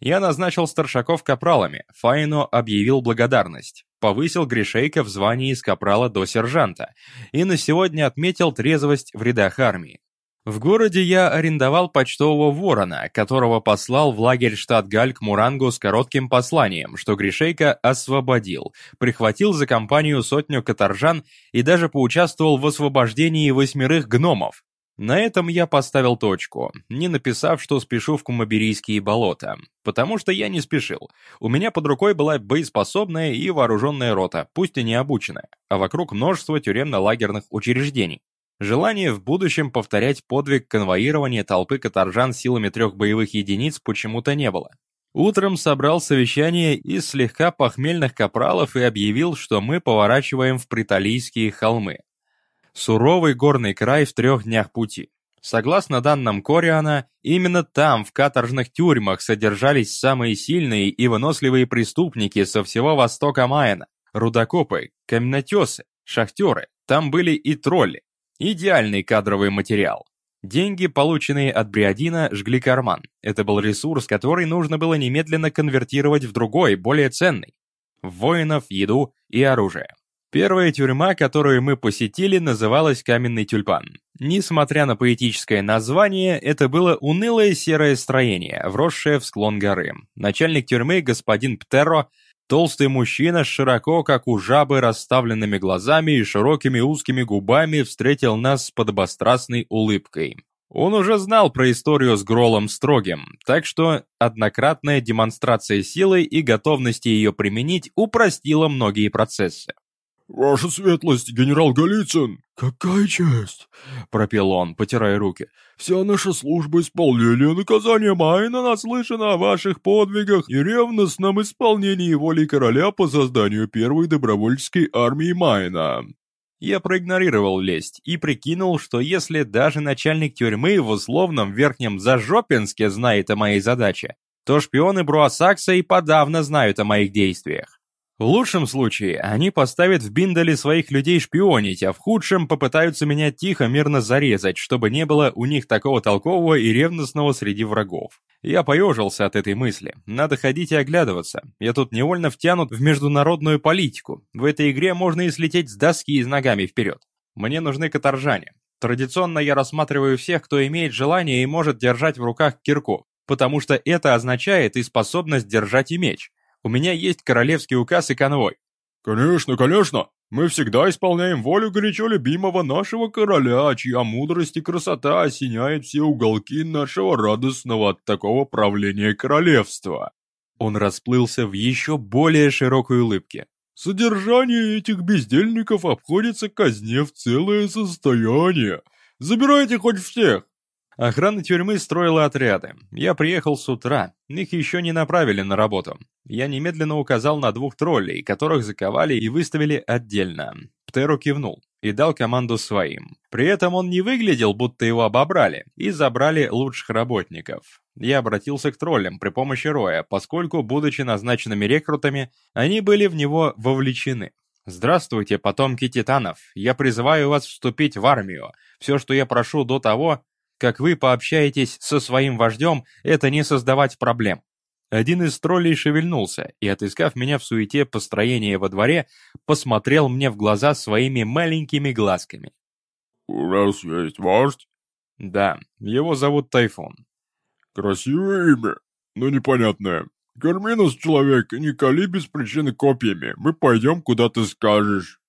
Я назначил старшаков капралами, Фаину объявил благодарность, повысил Гришейка в звании из капрала до сержанта и на сегодня отметил трезвость в рядах армии. В городе я арендовал почтового ворона, которого послал в лагерь штат Галь к Мурангу с коротким посланием, что Гришейка освободил, прихватил за компанию сотню каторжан и даже поучаствовал в освобождении восьмерых гномов. На этом я поставил точку, не написав, что спешу в Кумаберийские болота, потому что я не спешил. У меня под рукой была боеспособная и вооруженная рота, пусть и не обученная, а вокруг множество тюремно-лагерных учреждений. Желание в будущем повторять подвиг конвоирования толпы каторжан силами трех боевых единиц почему-то не было. Утром собрал совещание из слегка похмельных капралов и объявил, что мы поворачиваем в Приталийские холмы. Суровый горный край в трех днях пути. Согласно данным Кориана, именно там, в каторжных тюрьмах, содержались самые сильные и выносливые преступники со всего востока Майена. Рудокопы, каменотесы, шахтеры, там были и тролли. Идеальный кадровый материал. Деньги, полученные от Бриадина, жгли карман. Это был ресурс, который нужно было немедленно конвертировать в другой, более ценный. В воинов, еду и оружие. Первая тюрьма, которую мы посетили, называлась Каменный тюльпан. Несмотря на поэтическое название, это было унылое серое строение, вросшее в склон горы. Начальник тюрьмы, господин Птеро, Толстый мужчина с широко, как у жабы, расставленными глазами и широкими узкими губами встретил нас с подобострастной улыбкой. Он уже знал про историю с Гролом Строгим, так что однократная демонстрация силы и готовности ее применить упростила многие процессы. «Ваша светлость, генерал Голицын!» «Какая честь!» — пропел он, потирая руки. «Вся наша служба исполнения наказания Майна наслышана о ваших подвигах и ревностном исполнении воли короля по созданию первой добровольческой армии Майна». Я проигнорировал лесть и прикинул, что если даже начальник тюрьмы в условном верхнем Зажопинске знает о моей задаче, то шпионы Бруасакса и подавно знают о моих действиях. В лучшем случае они поставят в Биндале своих людей шпионить, а в худшем попытаются меня тихо, мирно зарезать, чтобы не было у них такого толкового и ревностного среди врагов. Я поежился от этой мысли. Надо ходить и оглядываться. Я тут невольно втянут в международную политику. В этой игре можно и слететь с доски и с ногами вперед. Мне нужны каторжане. Традиционно я рассматриваю всех, кто имеет желание и может держать в руках кирку, потому что это означает и способность держать и меч. У меня есть королевский указ и конвой». «Конечно, конечно. Мы всегда исполняем волю горячо любимого нашего короля, чья мудрость и красота осеняет все уголки нашего радостного от такого правления королевства». Он расплылся в еще более широкой улыбке. «Содержание этих бездельников обходится казне в целое состояние. Забирайте хоть всех, Охрана тюрьмы строила отряды. Я приехал с утра, их еще не направили на работу. Я немедленно указал на двух троллей, которых заковали и выставили отдельно. Птеро кивнул и дал команду своим. При этом он не выглядел, будто его обобрали, и забрали лучших работников. Я обратился к троллям при помощи Роя, поскольку, будучи назначенными рекрутами, они были в него вовлечены. «Здравствуйте, потомки титанов! Я призываю вас вступить в армию. Все, что я прошу до того, как вы пообщаетесь со своим вождем, это не создавать проблем. Один из троллей шевельнулся и, отыскав меня в суете построения во дворе, посмотрел мне в глаза своими маленькими глазками. «У нас есть вождь?» «Да, его зовут Тайфун». «Красивое имя, но непонятное. Корми нас, человек, не кали без причины копьями. Мы пойдем, куда ты скажешь».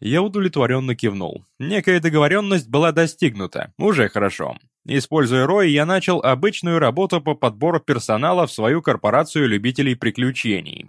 Я удовлетворенно кивнул. Некая договоренность была достигнута, уже хорошо. Используя Рой, я начал обычную работу по подбору персонала в свою корпорацию любителей приключений.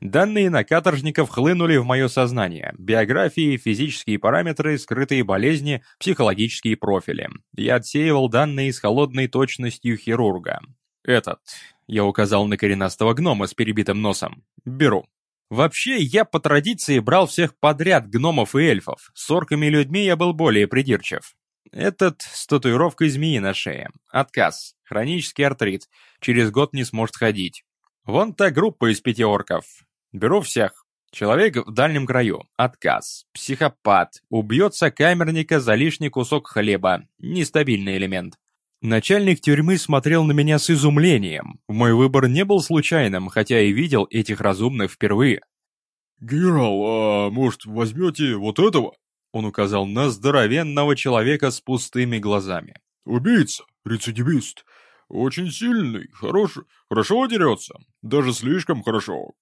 Данные на каторжников хлынули в мое сознание. Биографии, физические параметры, скрытые болезни, психологические профили. Я отсеивал данные с холодной точностью хирурга. Этот, я указал на коренастого гнома с перебитым носом, беру. Вообще, я по традиции брал всех подряд гномов и эльфов. С орками и людьми я был более придирчив. Этот с татуировкой змеи на шее. Отказ. Хронический артрит. Через год не сможет ходить. Вон та группа из пяти орков. Беру всех. Человек в дальнем краю. Отказ. Психопат. Убьется камерника за лишний кусок хлеба. Нестабильный элемент. Начальник тюрьмы смотрел на меня с изумлением. Мой выбор не был случайным, хотя и видел этих разумных впервые. «Генерал, а может, возьмете вот этого?» Он указал на здоровенного человека с пустыми глазами. «Убийца, рецидивист. Очень сильный, хорош, хорошо дерется. Даже слишком хорошо».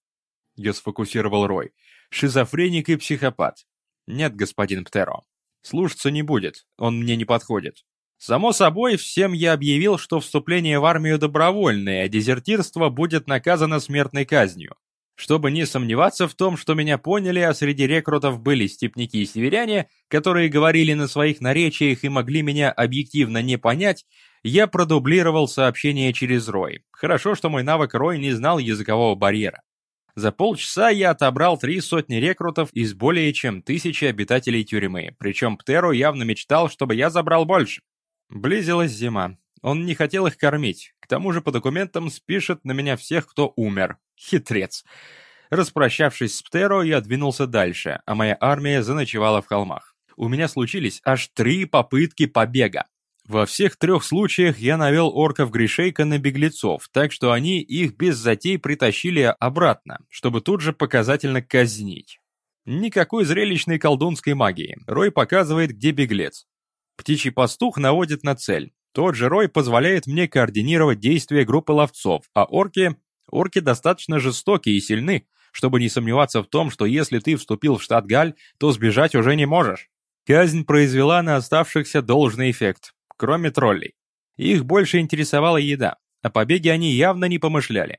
Я сфокусировал Рой. Шизофреник и психопат. Нет, господин Птеро. Слушаться не будет, он мне не подходит. Само собой, всем я объявил, что вступление в армию добровольное, а дезертирство будет наказано смертной казнью. Чтобы не сомневаться в том, что меня поняли, а среди рекрутов были степники и северяне, которые говорили на своих наречиях и могли меня объективно не понять, я продублировал сообщение через Рой. Хорошо, что мой навык Рой не знал языкового барьера. За полчаса я отобрал три сотни рекрутов из более чем тысячи обитателей тюрьмы, причем Птеро явно мечтал, чтобы я забрал больше. Близилась зима. Он не хотел их кормить. К тому же по документам спишет на меня всех, кто умер. Хитрец. Распрощавшись с Птеро, я двинулся дальше, а моя армия заночевала в холмах. У меня случились аж три попытки побега. Во всех трех случаях я навел орков Гришейка на беглецов, так что они их без затей притащили обратно, чтобы тут же показательно казнить. Никакой зрелищной колдунской магии. Рой показывает, где беглец. Птичий пастух наводит на цель. Тот же Рой позволяет мне координировать действия группы ловцов, а орки... Орки достаточно жестоки и сильны, чтобы не сомневаться в том, что если ты вступил в штат Галь, то сбежать уже не можешь. Казнь произвела на оставшихся должный эффект, кроме троллей. Их больше интересовала еда, о побеге они явно не помышляли.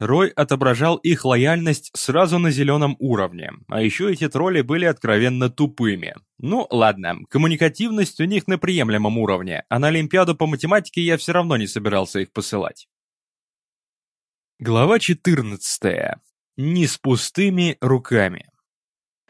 Рой отображал их лояльность сразу на зеленом уровне, а еще эти тролли были откровенно тупыми. Ну, ладно, коммуникативность у них на приемлемом уровне, а на Олимпиаду по математике я все равно не собирался их посылать. Глава 14. Не с пустыми руками.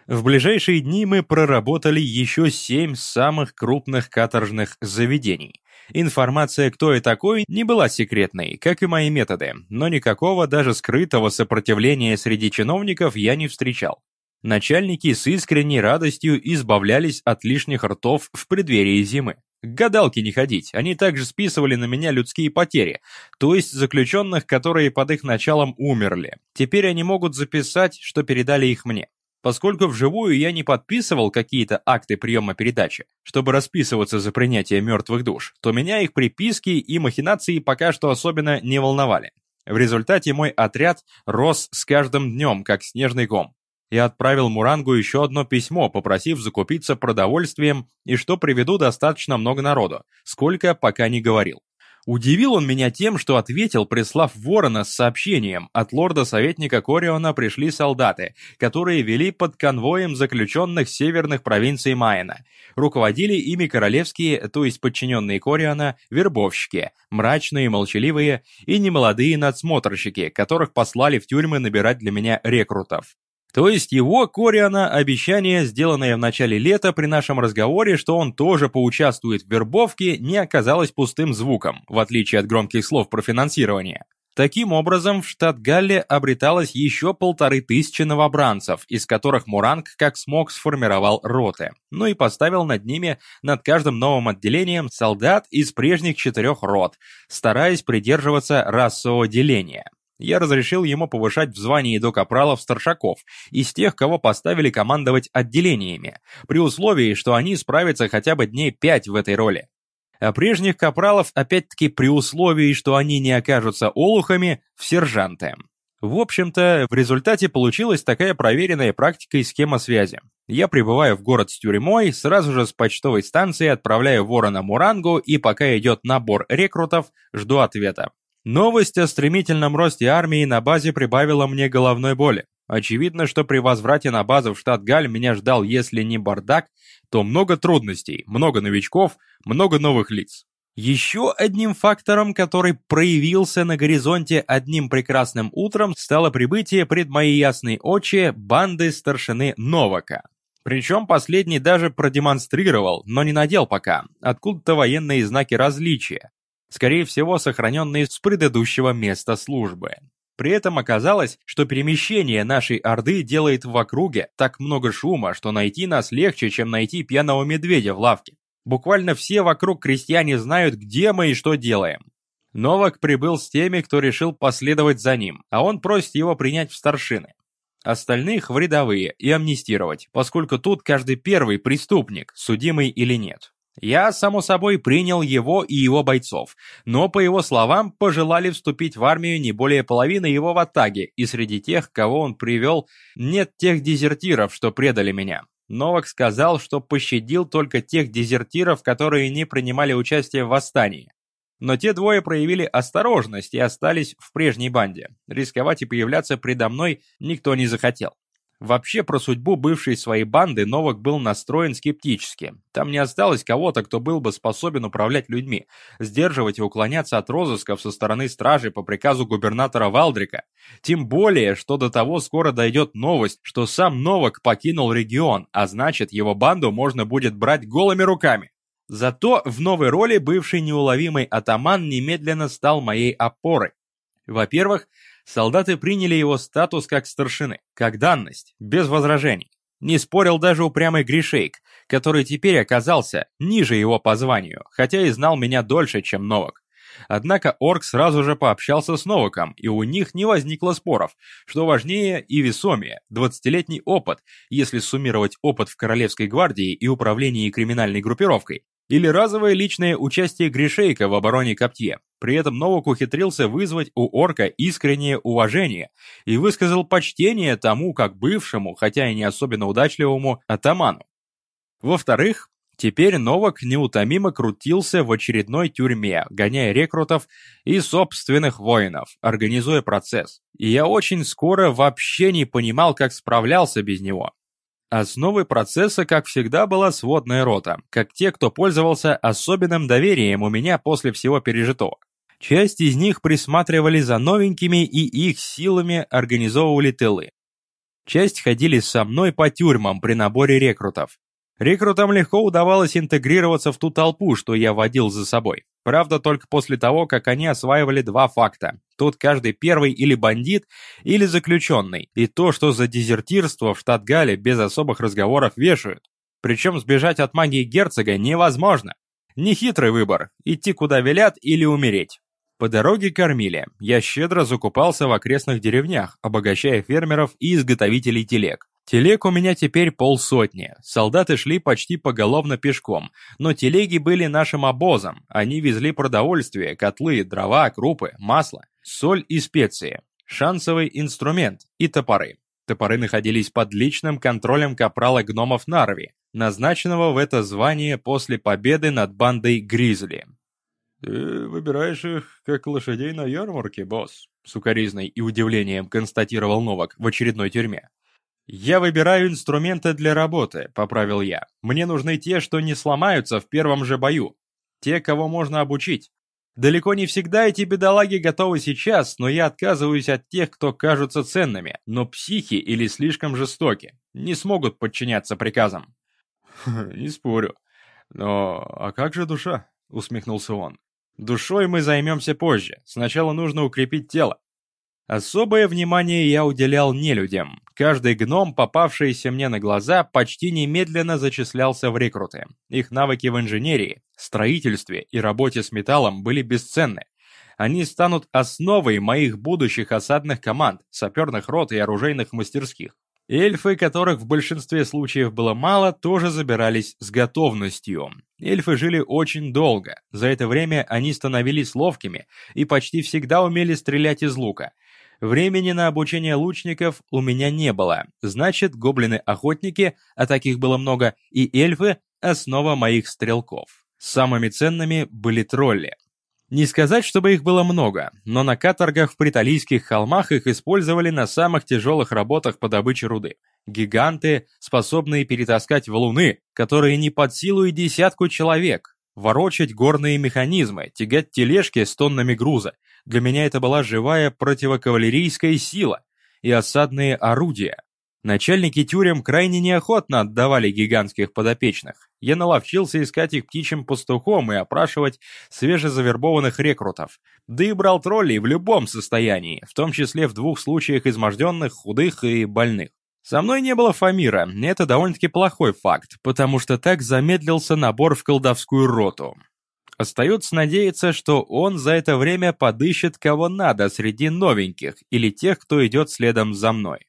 В ближайшие дни мы проработали еще семь самых крупных каторжных заведений, Информация, кто я такой, не была секретной, как и мои методы, но никакого даже скрытого сопротивления среди чиновников я не встречал. Начальники с искренней радостью избавлялись от лишних ртов в преддверии зимы. К гадалке не ходить, они также списывали на меня людские потери, то есть заключенных, которые под их началом умерли. Теперь они могут записать, что передали их мне. Поскольку вживую я не подписывал какие-то акты приема передачи, чтобы расписываться за принятие мертвых душ, то меня их приписки и махинации пока что особенно не волновали. В результате мой отряд рос с каждым днем, как снежный ком. Я отправил Мурангу еще одно письмо, попросив закупиться продовольствием и что приведу достаточно много народу, сколько пока не говорил. Удивил он меня тем, что ответил, прислав ворона с сообщением. От лорда-советника Кориона пришли солдаты, которые вели под конвоем заключенных северных провинций Майена. Руководили ими королевские, то есть подчиненные Кориона, вербовщики, мрачные, молчаливые и немолодые надсмотрщики, которых послали в тюрьмы набирать для меня рекрутов. То есть его, Кориана, обещание, сделанное в начале лета при нашем разговоре, что он тоже поучаствует в вербовке, не оказалось пустым звуком, в отличие от громких слов про финансирование. Таким образом, в штат Галле обреталось еще полторы тысячи новобранцев, из которых Муранг как смог сформировал роты, ну и поставил над ними, над каждым новым отделением, солдат из прежних четырех рот, стараясь придерживаться расового деления. Я разрешил ему повышать в звании до капралов-старшаков, из тех, кого поставили командовать отделениями, при условии, что они справятся хотя бы дней пять в этой роли. А прежних капралов, опять-таки, при условии, что они не окажутся олухами, в сержанты. В общем-то, в результате получилась такая проверенная практикой схема связи. Я прибываю в город с тюрьмой, сразу же с почтовой станции отправляю ворона Мурангу и пока идет набор рекрутов, жду ответа. Новость о стремительном росте армии на базе прибавила мне головной боли. Очевидно, что при возврате на базу в штат Галь меня ждал, если не бардак, то много трудностей, много новичков, много новых лиц. Еще одним фактором, который проявился на горизонте одним прекрасным утром, стало прибытие пред мои ясные очи банды старшины Новака. Причем последний даже продемонстрировал, но не надел пока, откуда-то военные знаки различия скорее всего сохраненные с предыдущего места службы. При этом оказалось, что перемещение нашей Орды делает в округе так много шума, что найти нас легче, чем найти пьяного медведя в лавке. Буквально все вокруг крестьяне знают, где мы и что делаем. Новак прибыл с теми, кто решил последовать за ним, а он просит его принять в старшины. Остальных в рядовые и амнистировать, поскольку тут каждый первый преступник, судимый или нет. Я, само собой, принял его и его бойцов, но, по его словам, пожелали вступить в армию не более половины его ватаги, и среди тех, кого он привел, нет тех дезертиров, что предали меня. Новак сказал, что пощадил только тех дезертиров, которые не принимали участие в восстании. Но те двое проявили осторожность и остались в прежней банде. Рисковать и появляться предо мной никто не захотел. Вообще, про судьбу бывшей своей банды Новак был настроен скептически. Там не осталось кого-то, кто был бы способен управлять людьми, сдерживать и уклоняться от розысков со стороны стражи по приказу губернатора Валдрика. Тем более, что до того скоро дойдет новость, что сам Новак покинул регион, а значит, его банду можно будет брать голыми руками. Зато в новой роли бывший неуловимый атаман немедленно стал моей опорой. Во-первых, Солдаты приняли его статус как старшины, как данность, без возражений. Не спорил даже упрямый Гришейк, который теперь оказался ниже его по званию, хотя и знал меня дольше, чем Новак. Однако Орк сразу же пообщался с Новаком, и у них не возникло споров, что важнее и весомее – 20-летний опыт, если суммировать опыт в Королевской гвардии и управлении криминальной группировкой, или разовое личное участие Гришейка в обороне Коптье. При этом Новак ухитрился вызвать у орка искреннее уважение и высказал почтение тому, как бывшему, хотя и не особенно удачливому, атаману. Во-вторых, теперь Новак неутомимо крутился в очередной тюрьме, гоняя рекрутов и собственных воинов, организуя процесс. И я очень скоро вообще не понимал, как справлялся без него. Основой процесса, как всегда, была сводная рота, как те, кто пользовался особенным доверием у меня после всего пережитого. Часть из них присматривали за новенькими и их силами организовывали тылы. Часть ходили со мной по тюрьмам при наборе рекрутов. Рекрутам легко удавалось интегрироваться в ту толпу, что я водил за собой. Правда, только после того, как они осваивали два факта. Тут каждый первый или бандит, или заключенный. И то, что за дезертирство в штат Гале без особых разговоров вешают. Причем сбежать от магии герцога невозможно. Нехитрый выбор – идти куда велят или умереть. По дороге кормили. Я щедро закупался в окрестных деревнях, обогащая фермеров и изготовителей телег. Телег у меня теперь полсотни. Солдаты шли почти поголовно пешком, но телеги были нашим обозом. Они везли продовольствие, котлы, дрова, крупы, масло, соль и специи, шансовый инструмент и топоры. Топоры находились под личным контролем капрала гномов Нарви, назначенного в это звание после победы над бандой Гризли. «Ты выбираешь их, как лошадей на ярмарке, босс», — сукоризной и удивлением констатировал Новак в очередной тюрьме. «Я выбираю инструменты для работы», — поправил я. «Мне нужны те, что не сломаются в первом же бою. Те, кого можно обучить. Далеко не всегда эти бедолаги готовы сейчас, но я отказываюсь от тех, кто кажутся ценными, но психи или слишком жестоки, не смогут подчиняться приказам». «Не спорю. Но а как же душа?» — усмехнулся он. Душой мы займемся позже. Сначала нужно укрепить тело. Особое внимание я уделял нелюдям. Каждый гном, попавшийся мне на глаза, почти немедленно зачислялся в рекруты. Их навыки в инженерии, строительстве и работе с металлом были бесценны. Они станут основой моих будущих осадных команд, саперных рот и оружейных мастерских. Эльфы, которых в большинстве случаев было мало, тоже забирались с готовностью. Эльфы жили очень долго. За это время они становились ловкими и почти всегда умели стрелять из лука. Времени на обучение лучников у меня не было. Значит, гоблины-охотники, а таких было много, и эльфы – основа моих стрелков. Самыми ценными были тролли. Не сказать, чтобы их было много, но на каторгах в приталийских холмах их использовали на самых тяжелых работах по добыче руды. Гиганты, способные перетаскать валуны, которые не под силу и десятку человек, ворочать горные механизмы, тягать тележки с тоннами груза. Для меня это была живая противокавалерийская сила и осадные орудия. Начальники тюрем крайне неохотно отдавали гигантских подопечных. Я наловчился искать их птичьим пастухом и опрашивать свежезавербованных рекрутов. Да и брал троллей в любом состоянии, в том числе в двух случаях изможденных, худых и больных. Со мной не было Фамира, это довольно-таки плохой факт, потому что так замедлился набор в колдовскую роту. Остается надеяться, что он за это время подыщет кого надо среди новеньких или тех, кто идет следом за мной.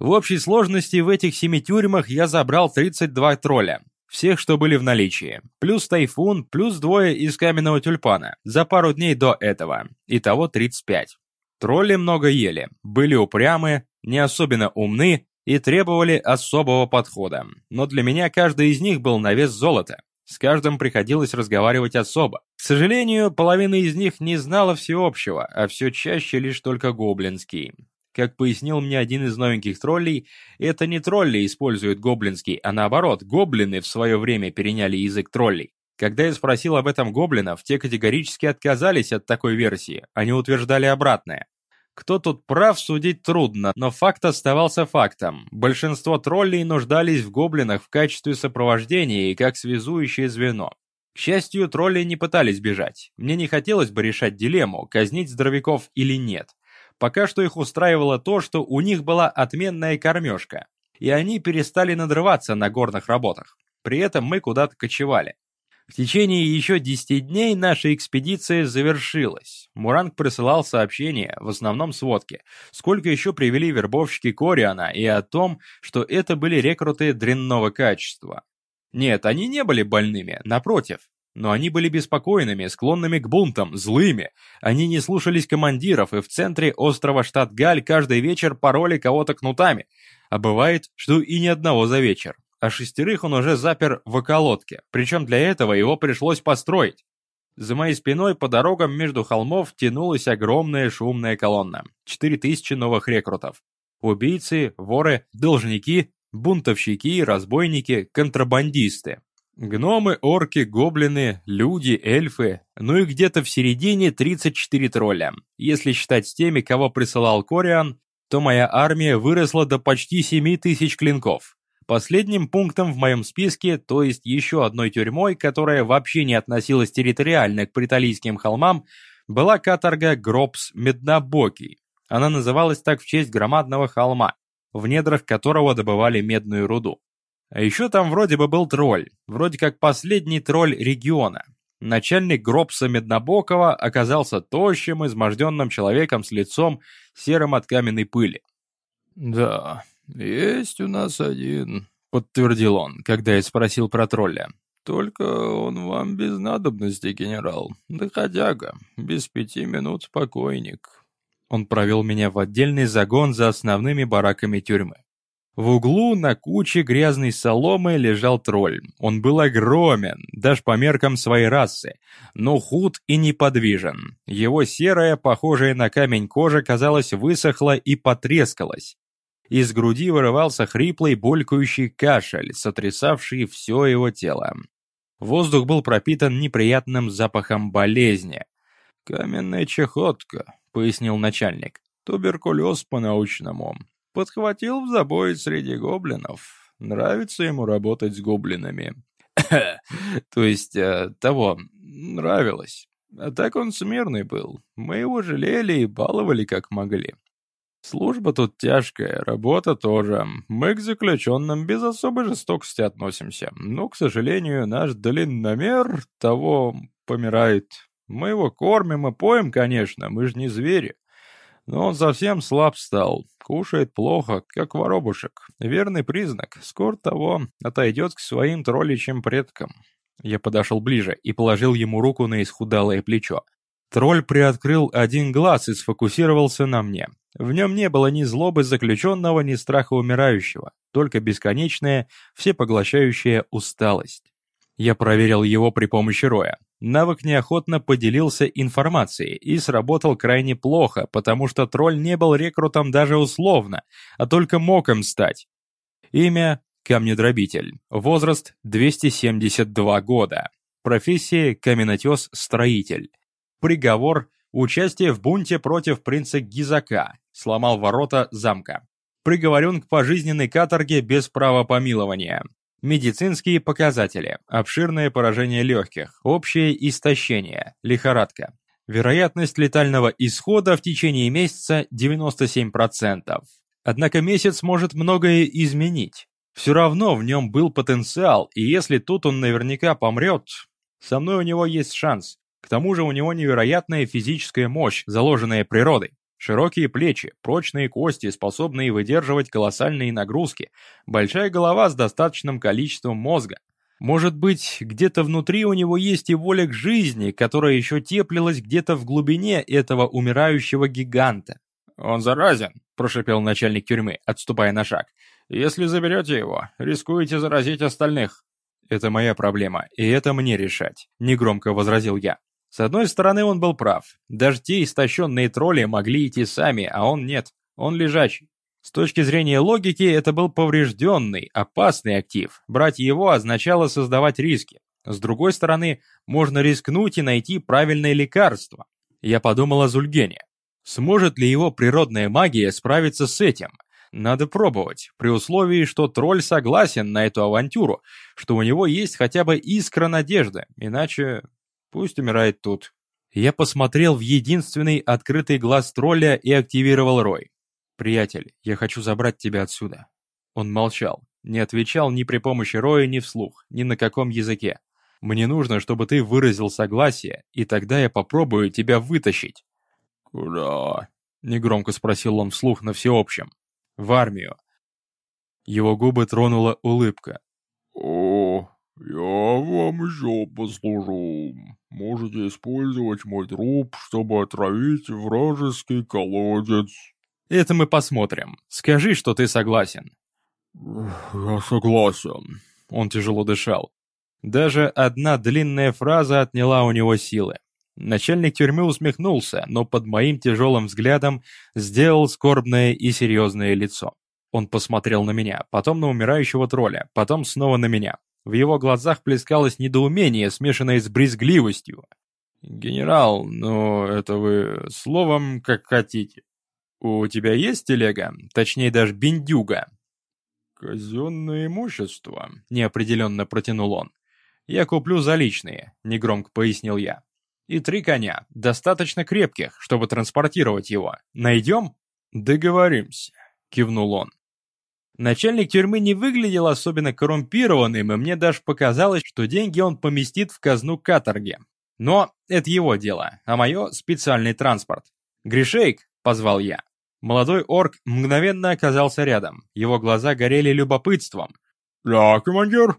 В общей сложности в этих семи тюрьмах я забрал 32 тролля, всех, что были в наличии, плюс тайфун, плюс двое из каменного тюльпана, за пару дней до этого, итого 35. Тролли много ели, были упрямы, не особенно умны и требовали особого подхода, но для меня каждый из них был на вес золота. С каждым приходилось разговаривать особо. К сожалению, половина из них не знала всеобщего, а все чаще лишь только гоблинский. Как пояснил мне один из новеньких троллей, это не тролли используют гоблинский, а наоборот, гоблины в свое время переняли язык троллей. Когда я спросил об этом гоблинов, те категорически отказались от такой версии, они утверждали обратное. Кто тут прав, судить трудно, но факт оставался фактом. Большинство троллей нуждались в гоблинах в качестве сопровождения и как связующее звено. К счастью, тролли не пытались бежать. Мне не хотелось бы решать дилемму, казнить здоровяков или нет. Пока что их устраивало то, что у них была отменная кормежка, и они перестали надрываться на горных работах. При этом мы куда-то кочевали. В течение еще 10 дней наша экспедиция завершилась. Муранг присылал сообщения, в основном сводки, сколько еще привели вербовщики Кориана и о том, что это были рекруты дрянного качества. Нет, они не были больными, напротив. Но они были беспокойными, склонными к бунтам, злыми. Они не слушались командиров, и в центре острова штат Галь каждый вечер пороли кого-то кнутами. А бывает, что и ни одного за вечер а шестерых он уже запер в околотке, причем для этого его пришлось построить. За моей спиной по дорогам между холмов тянулась огромная шумная колонна. Четыре тысячи новых рекрутов. Убийцы, воры, должники, бунтовщики, разбойники, контрабандисты. Гномы, орки, гоблины, люди, эльфы, ну и где-то в середине 34 тролля. Если считать с теми, кого присылал Кориан, то моя армия выросла до почти 7 тысяч клинков. Последним пунктом в моем списке, то есть еще одной тюрьмой, которая вообще не относилась территориально к приталийским холмам, была каторга Гробс Меднобокий. Она называлась так в честь громадного холма, в недрах которого добывали медную руду. А еще там вроде бы был тролль, вроде как последний тролль региона. Начальник Гробса Меднобокова оказался тощим, изможденным человеком с лицом, серым от каменной пыли. «Да, «Есть у нас один», — подтвердил он, когда я спросил про тролля. «Только он вам без надобности, генерал. Доходяга, без пяти минут покойник». Он провел меня в отдельный загон за основными бараками тюрьмы. В углу на куче грязной соломы лежал тролль. Он был огромен, даже по меркам своей расы, но худ и неподвижен. Его серая, похожая на камень кожа, казалось, высохла и потрескалась. Из груди вырывался хриплый, булькающий кашель, сотрясавший все его тело. Воздух был пропитан неприятным запахом болезни. «Каменная чехотка», — пояснил начальник. «Туберкулез по-научному. Подхватил в забой среди гоблинов. Нравится ему работать с гоблинами». «То есть, э, того, нравилось. А так он смирный был. Мы его жалели и баловали как могли. Служба тут тяжкая, работа тоже. Мы к заключенным без особой жестокости относимся. Но, к сожалению, наш длинномер того помирает. Мы его кормим и поем, конечно, мы же не звери. Но он совсем слаб стал, кушает плохо, как воробушек. Верный признак, скоро того отойдет к своим тролличьим предкам. Я подошел ближе и положил ему руку на исхудалое плечо. Тролль приоткрыл один глаз и сфокусировался на мне. В нем не было ни злобы заключенного, ни страха умирающего, только бесконечная, всепоглощающая усталость. Я проверил его при помощи Роя. Навык неохотно поделился информацией и сработал крайне плохо, потому что тролль не был рекрутом даже условно, а только мог им стать. Имя – Камнедробитель. Возраст – 272 года. Профессия – каменотес-строитель. Приговор – участие в бунте против принца Гизака, сломал ворота замка. Приговорен к пожизненной каторге без права помилования. Медицинские показатели. Обширное поражение легких. Общее истощение. Лихорадка. Вероятность летального исхода в течение месяца 97%. Однако месяц может многое изменить. Все равно в нем был потенциал, и если тут он наверняка помрет, со мной у него есть шанс. К тому же у него невероятная физическая мощь, заложенная природой. Широкие плечи, прочные кости, способные выдерживать колоссальные нагрузки, большая голова с достаточным количеством мозга. Может быть, где-то внутри у него есть и воля к жизни, которая еще теплилась где-то в глубине этого умирающего гиганта. «Он заразен», – прошепел начальник тюрьмы, отступая на шаг. «Если заберете его, рискуете заразить остальных». «Это моя проблема, и это мне решать», – негромко возразил я. С одной стороны, он был прав. Даже те истощенные тролли могли идти сами, а он нет. Он лежачий. С точки зрения логики, это был поврежденный, опасный актив. Брать его означало создавать риски. С другой стороны, можно рискнуть и найти правильное лекарство. Я подумал о Зульгене. Сможет ли его природная магия справиться с этим? Надо пробовать, при условии, что тролль согласен на эту авантюру, что у него есть хотя бы искра надежды, иначе пусть умирает тут. Я посмотрел в единственный открытый глаз тролля и активировал Рой. «Приятель, я хочу забрать тебя отсюда». Он молчал, не отвечал ни при помощи Роя, ни вслух, ни на каком языке. «Мне нужно, чтобы ты выразил согласие, и тогда я попробую тебя вытащить». «Куда?» — негромко спросил он вслух на всеобщем. «В армию». Его губы тронула улыбка. «О, я вам еще послужу. Можете использовать мой труп, чтобы отравить вражеский колодец». «Это мы посмотрим. Скажи, что ты согласен». «Я согласен». Он тяжело дышал. Даже одна длинная фраза отняла у него силы. Начальник тюрьмы усмехнулся, но под моим тяжелым взглядом сделал скорбное и серьезное лицо. Он посмотрел на меня, потом на умирающего тролля, потом снова на меня. В его глазах плескалось недоумение, смешанное с брезгливостью. «Генерал, ну, это вы словом как хотите. У тебя есть телега? Точнее, даже бендюга?» «Казенное имущество», — неопределенно протянул он. «Я куплю за личные», — негромко пояснил я и три коня, достаточно крепких, чтобы транспортировать его. Найдем?» «Договоримся», — кивнул он. Начальник тюрьмы не выглядел особенно коррумпированным, и мне даже показалось, что деньги он поместит в казну каторги. Но это его дело, а мое — специальный транспорт. «Гришейк!» — позвал я. Молодой орк мгновенно оказался рядом. Его глаза горели любопытством. «Да, командир?»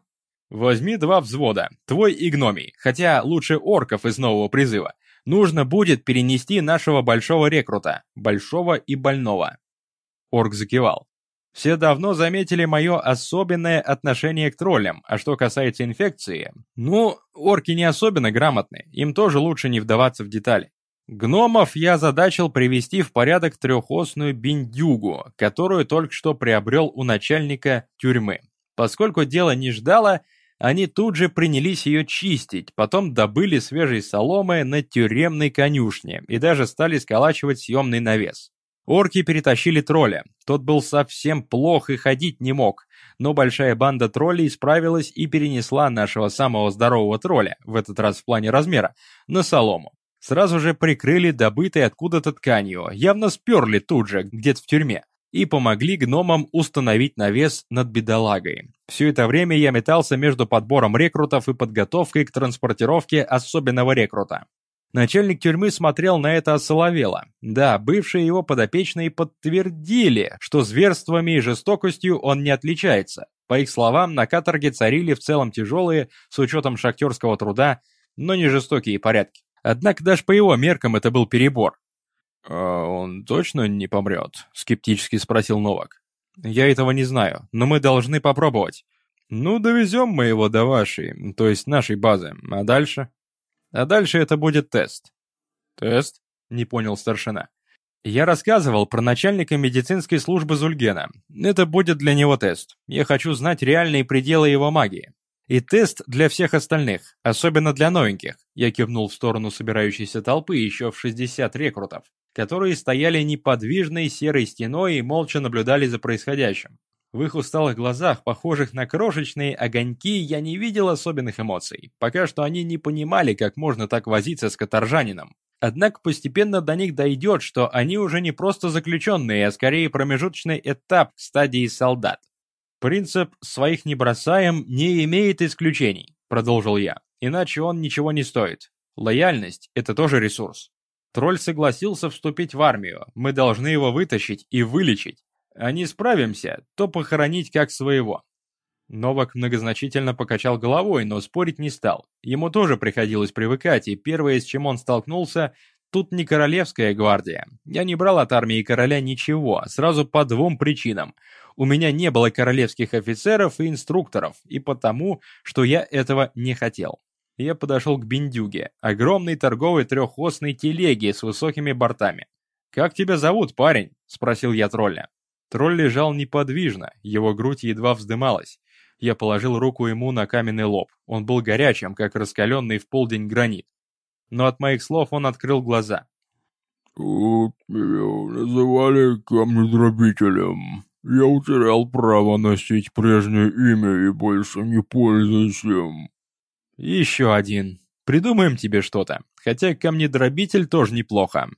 Возьми два взвода, твой и гномий, хотя лучше орков из нового призыва. Нужно будет перенести нашего большого рекрута, большого и больного. Орк закивал. Все давно заметили мое особенное отношение к троллям, а что касается инфекции, ну, орки не особенно грамотны, им тоже лучше не вдаваться в детали. Гномов я задачил привести в порядок трехосную биндюгу, которую только что приобрел у начальника тюрьмы. Поскольку дело не ждало, они тут же принялись ее чистить, потом добыли свежей соломы на тюремной конюшне и даже стали сколачивать съемный навес. Орки перетащили тролля. Тот был совсем плох и ходить не мог, но большая банда троллей справилась и перенесла нашего самого здорового тролля, в этот раз в плане размера, на солому. Сразу же прикрыли добытой откуда-то тканью, явно сперли тут же, где-то в тюрьме и помогли гномам установить навес над бедолагой. Все это время я метался между подбором рекрутов и подготовкой к транспортировке особенного рекрута. Начальник тюрьмы смотрел на это осоловело. Да, бывшие его подопечные подтвердили, что зверствами и жестокостью он не отличается. По их словам, на каторге царили в целом тяжелые, с учетом шахтерского труда, но не жестокие порядки. Однако даже по его меркам это был перебор. «А он точно не помрет?» — скептически спросил Новак. «Я этого не знаю, но мы должны попробовать. Ну, довезем мы его до вашей, то есть нашей базы, а дальше?» «А дальше это будет тест». «Тест?» — не понял старшина. «Я рассказывал про начальника медицинской службы Зульгена. Это будет для него тест. Я хочу знать реальные пределы его магии. И тест для всех остальных, особенно для новеньких. Я кивнул в сторону собирающейся толпы еще в 60 рекрутов которые стояли неподвижной серой стеной и молча наблюдали за происходящим. В их усталых глазах, похожих на крошечные огоньки, я не видел особенных эмоций. Пока что они не понимали, как можно так возиться с каторжанином. Однако постепенно до них дойдет, что они уже не просто заключенные, а скорее промежуточный этап стадии солдат. Принцип «своих не бросаем» не имеет исключений, продолжил я, иначе он ничего не стоит. Лояльность – это тоже ресурс. Тролль согласился вступить в армию, мы должны его вытащить и вылечить. А не справимся, то похоронить как своего. Новак многозначительно покачал головой, но спорить не стал. Ему тоже приходилось привыкать, и первое, с чем он столкнулся, тут не королевская гвардия. Я не брал от армии короля ничего, сразу по двум причинам. У меня не было королевских офицеров и инструкторов, и потому, что я этого не хотел. Я подошел к Биндюге, огромной торговой трехосной телеге с высокими бортами. «Как тебя зовут, парень?» – спросил я тролля. Тролль лежал неподвижно, его грудь едва вздымалась. Я положил руку ему на каменный лоб. Он был горячим, как раскаленный в полдень гранит. Но от моих слов он открыл глаза. «Тут меня называли камнедробителем. Я утерял право носить прежнее имя и больше не пользуюсь им». «Еще один. Придумаем тебе что-то. Хотя камнедробитель тоже неплохо.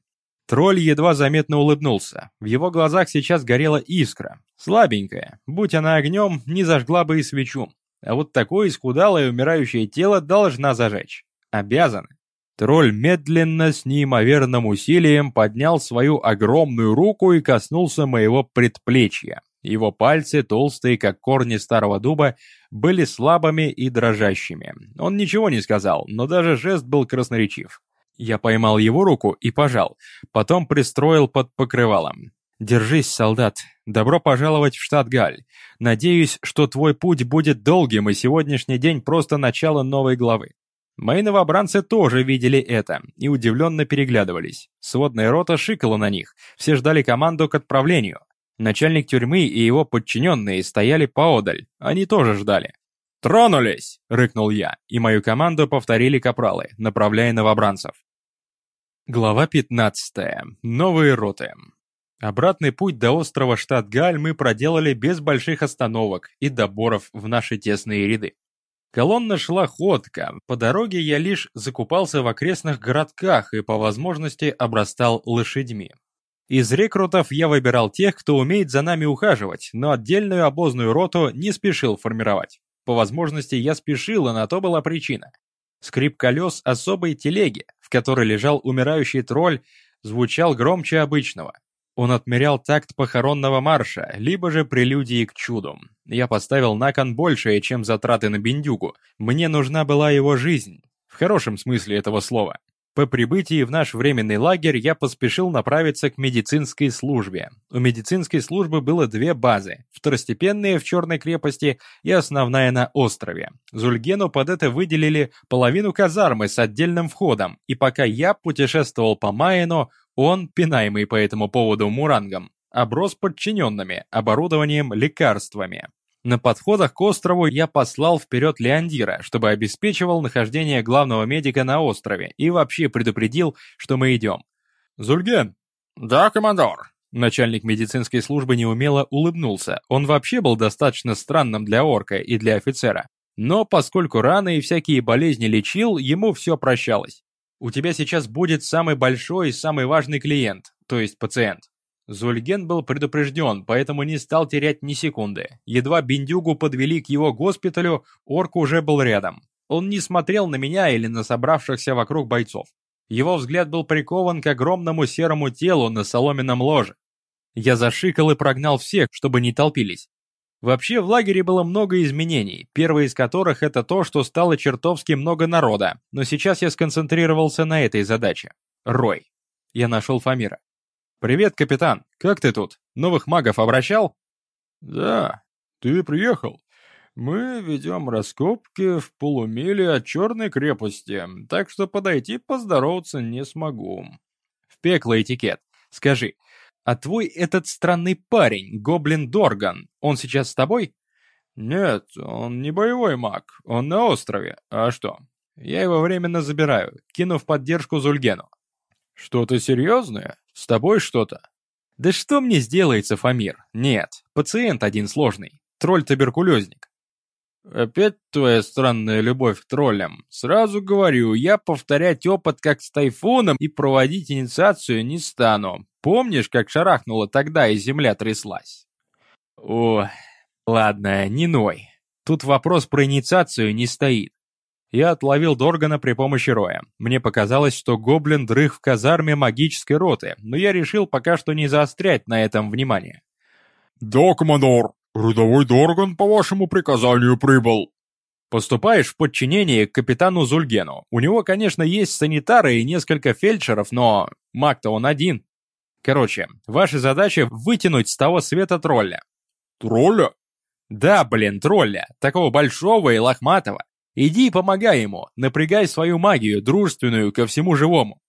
Тролль едва заметно улыбнулся. В его глазах сейчас горела искра. Слабенькая. Будь она огнем, не зажгла бы и свечу. А вот такое исхудалое умирающее тело должна зажечь. Обязаны. Тролль медленно, с неимоверным усилием поднял свою огромную руку и коснулся моего предплечья. Его пальцы, толстые, как корни старого дуба, были слабыми и дрожащими. Он ничего не сказал, но даже жест был красноречив. Я поймал его руку и пожал, потом пристроил под покрывалом. «Держись, солдат. Добро пожаловать в штат Галь. Надеюсь, что твой путь будет долгим, и сегодняшний день просто начало новой главы». Мои новобранцы тоже видели это и удивленно переглядывались. Сводная рота шикала на них, все ждали команду к отправлению. Начальник тюрьмы и его подчиненные стояли поодаль, они тоже ждали. «Тронулись!» — рыкнул я, и мою команду повторили капралы, направляя новобранцев. Глава 15. Новые роты. Обратный путь до острова штат Галь мы проделали без больших остановок и доборов в наши тесные ряды. Колонна шла ходко, по дороге я лишь закупался в окрестных городках и по возможности обрастал лошадьми. Из рекрутов я выбирал тех, кто умеет за нами ухаживать, но отдельную обозную роту не спешил формировать. По возможности я спешил, и на то была причина. Скрип колес особой телеги, в которой лежал умирающий тролль, звучал громче обычного. Он отмерял такт похоронного марша, либо же прелюдии к чуду. Я поставил на кон большее, чем затраты на бендюгу. Мне нужна была его жизнь. В хорошем смысле этого слова. По прибытии в наш временный лагерь я поспешил направиться к медицинской службе. У медицинской службы было две базы, второстепенные в Черной крепости и основная на острове. Зульгену под это выделили половину казармы с отдельным входом, и пока я путешествовал по Майену, он, пинаемый по этому поводу Мурангом, оброс подчиненными, оборудованием, лекарствами. На подходах к острову я послал вперед Леандира, чтобы обеспечивал нахождение главного медика на острове и вообще предупредил, что мы идем. «Зульген!» «Да, командор!» Начальник медицинской службы неумело улыбнулся. Он вообще был достаточно странным для орка и для офицера. Но поскольку раны и всякие болезни лечил, ему все прощалось. У тебя сейчас будет самый большой и самый важный клиент, то есть пациент. Зульген был предупрежден, поэтому не стал терять ни секунды. Едва Биндюгу подвели к его госпиталю, орк уже был рядом. Он не смотрел на меня или на собравшихся вокруг бойцов. Его взгляд был прикован к огромному серому телу на соломенном ложе. Я зашикал и прогнал всех, чтобы не толпились. Вообще в лагере было много изменений, первое из которых это то, что стало чертовски много народа, но сейчас я сконцентрировался на этой задаче. Рой. Я нашел Фамира. «Привет, капитан! Как ты тут? Новых магов обращал?» «Да, ты приехал. Мы ведем раскопки в полумиле от Черной крепости, так что подойти поздороваться не смогу». «В пекло этикет. Скажи, а твой этот странный парень, Гоблин Дорган, он сейчас с тобой?» «Нет, он не боевой маг, он на острове. А что?» «Я его временно забираю, кину в поддержку Зульгену». «Что-то серьезное?» С тобой что-то?» «Да что мне сделается, Фамир? Нет, пациент один сложный. Тролль-туберкулезник». Опять твоя странная любовь к троллям. Сразу говорю, я повторять опыт как с тайфуном и проводить инициацию не стану. Помнишь, как шарахнуло тогда и земля тряслась? О, ладно, не ной. Тут вопрос про инициацию не стоит. Я отловил Доргана при помощи Роя. Мне показалось, что гоблин дрых в казарме магической роты, но я решил пока что не заострять на этом внимание. «Да, командор, рядовой Дорган по вашему приказанию прибыл». Поступаешь в подчинение к капитану Зульгену. У него, конечно, есть санитары и несколько фельдшеров, но маг-то он один. Короче, ваша задача вытянуть с того света тролля. Тролля? Да, блин, тролля. Такого большого и лохматого. Иди и помогай ему, напрягай свою магию, дружественную ко всему живому.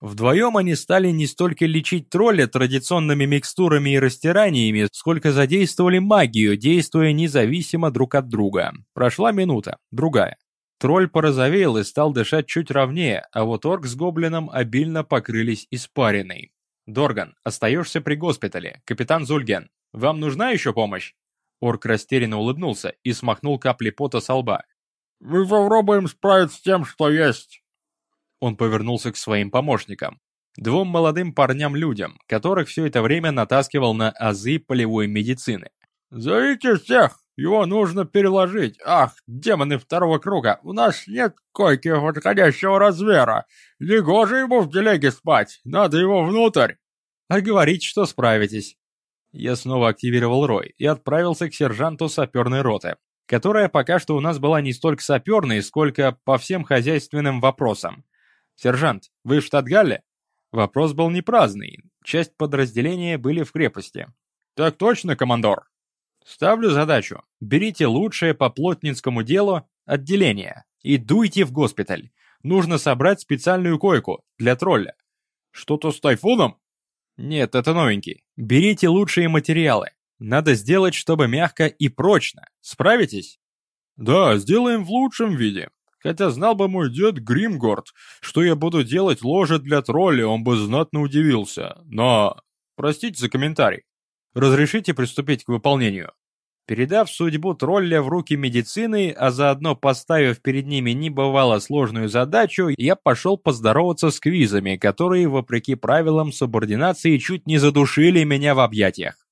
Вдвоем они стали не столько лечить тролля традиционными микстурами и растираниями, сколько задействовали магию, действуя независимо друг от друга. Прошла минута, другая. Тролль порозовел и стал дышать чуть ровнее, а вот орк с гоблином обильно покрылись испариной. «Дорган, остаешься при госпитале. Капитан Зульген, вам нужна еще помощь?» Орк растерянно улыбнулся и смахнул капли пота со лба. «Мы попробуем справиться с тем, что есть». Он повернулся к своим помощникам. Двум молодым парням-людям, которых все это время натаскивал на азы полевой медицины. «Зовите всех! Его нужно переложить! Ах, демоны второго круга! У нас нет койки подходящего размера! Негоже ему в телеге спать! Надо его внутрь!» «А говорить, что справитесь!» Я снова активировал Рой и отправился к сержанту саперной роты, которая пока что у нас была не столько саперной, сколько по всем хозяйственным вопросам. «Сержант, вы в Штатгалле?» Вопрос был не праздный, часть подразделения были в крепости. «Так точно, командор!» «Ставлю задачу. Берите лучшее по плотницкому делу отделение и дуйте в госпиталь. Нужно собрать специальную койку для тролля». «Что-то с тайфуном?» «Нет, это новенький. Берите лучшие материалы. Надо сделать, чтобы мягко и прочно. Справитесь?» «Да, сделаем в лучшем виде. Хотя знал бы мой дед Гримгорд, что я буду делать ложе для тролля, он бы знатно удивился. Но... Простите за комментарий. Разрешите приступить к выполнению?» Передав судьбу тролля в руки медицины, а заодно поставив перед ними небывало сложную задачу, я пошел поздороваться с квизами, которые, вопреки правилам субординации, чуть не задушили меня в объятиях.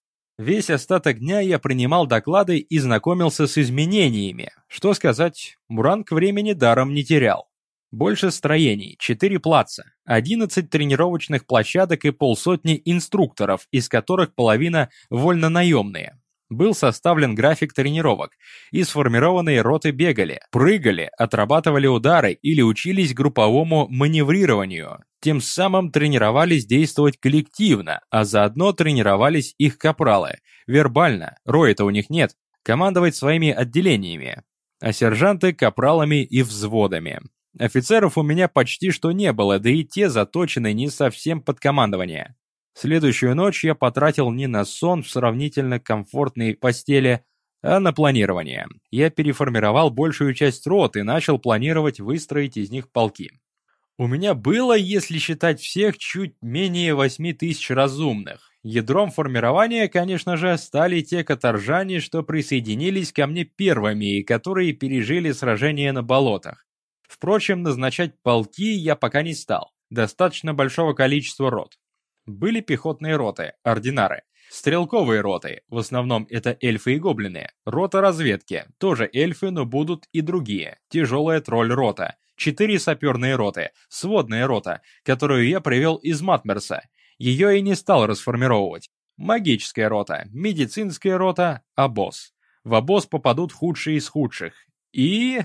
Весь остаток дня я принимал доклады и знакомился с изменениями. Что сказать, Муранг времени даром не терял. Больше строений, 4 плаца, 11 тренировочных площадок и полсотни инструкторов, из которых половина вольно-наемные. Был составлен график тренировок, и сформированные роты бегали, прыгали, отрабатывали удары или учились групповому маневрированию, тем самым тренировались действовать коллективно, а заодно тренировались их капралы. Вербально, роя-то у них нет, командовать своими отделениями. А сержанты – капралами и взводами. Офицеров у меня почти что не было, да и те заточены не совсем под командование. Следующую ночь я потратил не на сон в сравнительно комфортной постели, а на планирование. Я переформировал большую часть рот и начал планировать выстроить из них полки. У меня было, если считать всех, чуть менее 8 тысяч разумных. Ядром формирования, конечно же, стали те каторжане, что присоединились ко мне первыми и которые пережили сражение на болотах. Впрочем, назначать полки я пока не стал. Достаточно большого количества рот. Были пехотные роты, ординары, стрелковые роты, в основном это эльфы и гоблины, рота разведки, тоже эльфы, но будут и другие, тяжелая тролль-рота, четыре саперные роты, сводная рота, которую я привел из Матмерса. Ее и не стал расформировать. Магическая рота, медицинская рота, обоз. В обоз попадут худшие из худших. И...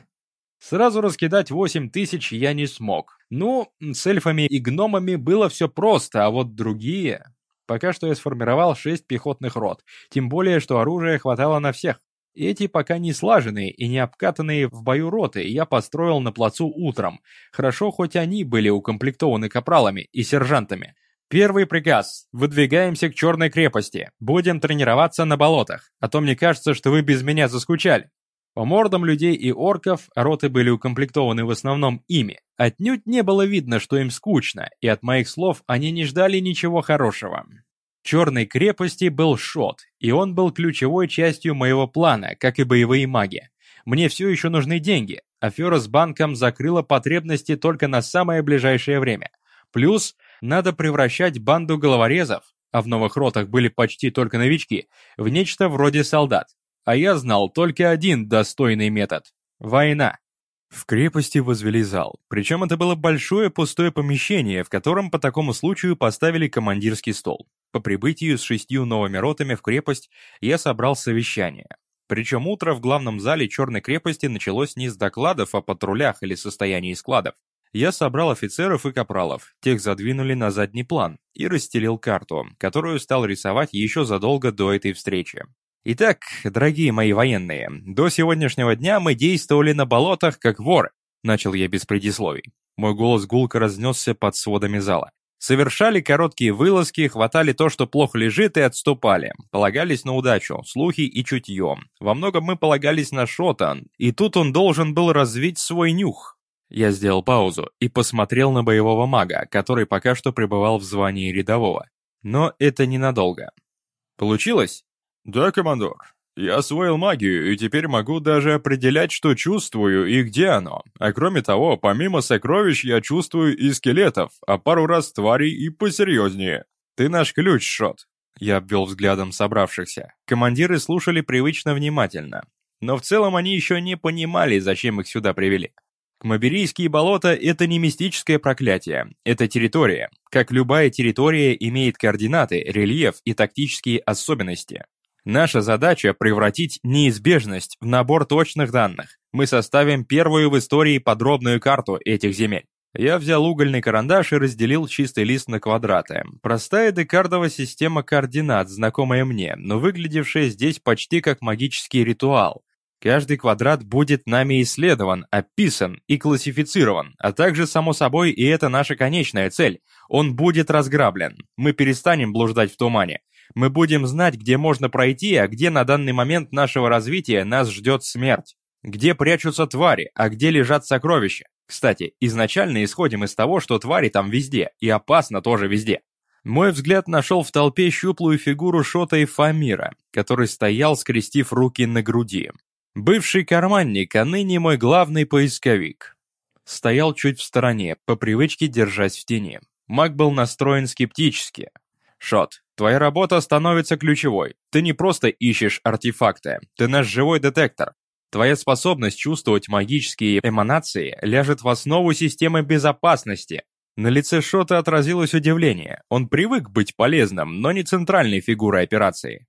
Сразу раскидать 8 тысяч я не смог. Ну, с эльфами и гномами было все просто, а вот другие... Пока что я сформировал 6 пехотных рот, тем более, что оружия хватало на всех. Эти пока не слаженные и не обкатанные в бою роты я построил на плацу утром. Хорошо, хоть они были укомплектованы капралами и сержантами. Первый приказ. Выдвигаемся к Черной крепости. Будем тренироваться на болотах, а то мне кажется, что вы без меня заскучали. По мордам людей и орков роты были укомплектованы в основном ими. Отнюдь не было видно, что им скучно, и от моих слов они не ждали ничего хорошего. Черной крепости был Шот, и он был ключевой частью моего плана, как и боевые маги. Мне все еще нужны деньги. Афера с банком закрыла потребности только на самое ближайшее время. Плюс надо превращать банду головорезов, а в новых ротах были почти только новички, в нечто вроде солдат. А я знал только один достойный метод – война. В крепости возвели зал, причем это было большое пустое помещение, в котором по такому случаю поставили командирский стол. По прибытию с шестью новыми ротами в крепость я собрал совещание. Причем утро в главном зале Черной крепости началось не с докладов о патрулях или состоянии складов. Я собрал офицеров и капралов, тех задвинули на задний план, и расстелил карту, которую стал рисовать еще задолго до этой встречи. Итак, дорогие мои военные, до сегодняшнего дня мы действовали на болотах как воры, начал я без предисловий. Мой голос гулко разнесся под сводами зала. Совершали короткие вылазки, хватали то, что плохо лежит, и отступали. Полагались на удачу, слухи и чутье. Во многом мы полагались на Шота, и тут он должен был развить свой нюх. Я сделал паузу и посмотрел на боевого мага, который пока что пребывал в звании рядового. Но это ненадолго. Получилось? «Да, командор. Я освоил магию и теперь могу даже определять, что чувствую и где оно. А кроме того, помимо сокровищ я чувствую и скелетов, а пару раз тварей и посерьезнее. Ты наш ключ, Шот». Я обвел взглядом собравшихся. Командиры слушали привычно внимательно. Но в целом они еще не понимали, зачем их сюда привели. Кмаберийские болота – это не мистическое проклятие, это территория. Как любая территория имеет координаты, рельеф и тактические особенности. Наша задача – превратить неизбежность в набор точных данных. Мы составим первую в истории подробную карту этих земель. Я взял угольный карандаш и разделил чистый лист на квадраты. Простая декардова система координат, знакомая мне, но выглядевшая здесь почти как магический ритуал. Каждый квадрат будет нами исследован, описан и классифицирован, а также, само собой, и это наша конечная цель. Он будет разграблен. Мы перестанем блуждать в тумане. Мы будем знать, где можно пройти, а где на данный момент нашего развития нас ждет смерть. Где прячутся твари, а где лежат сокровища. Кстати, изначально исходим из того, что твари там везде, и опасно тоже везде. Мой взгляд нашел в толпе щуплую фигуру Шота и Фамира, который стоял, скрестив руки на груди. Бывший карманник, а ныне мой главный поисковик. Стоял чуть в стороне, по привычке держась в тени. Маг был настроен скептически. «Шот, Твоя работа становится ключевой. Ты не просто ищешь артефакты, ты наш живой детектор. Твоя способность чувствовать магические эманации ляжет в основу системы безопасности. На лице Шота отразилось удивление. Он привык быть полезным, но не центральной фигурой операции.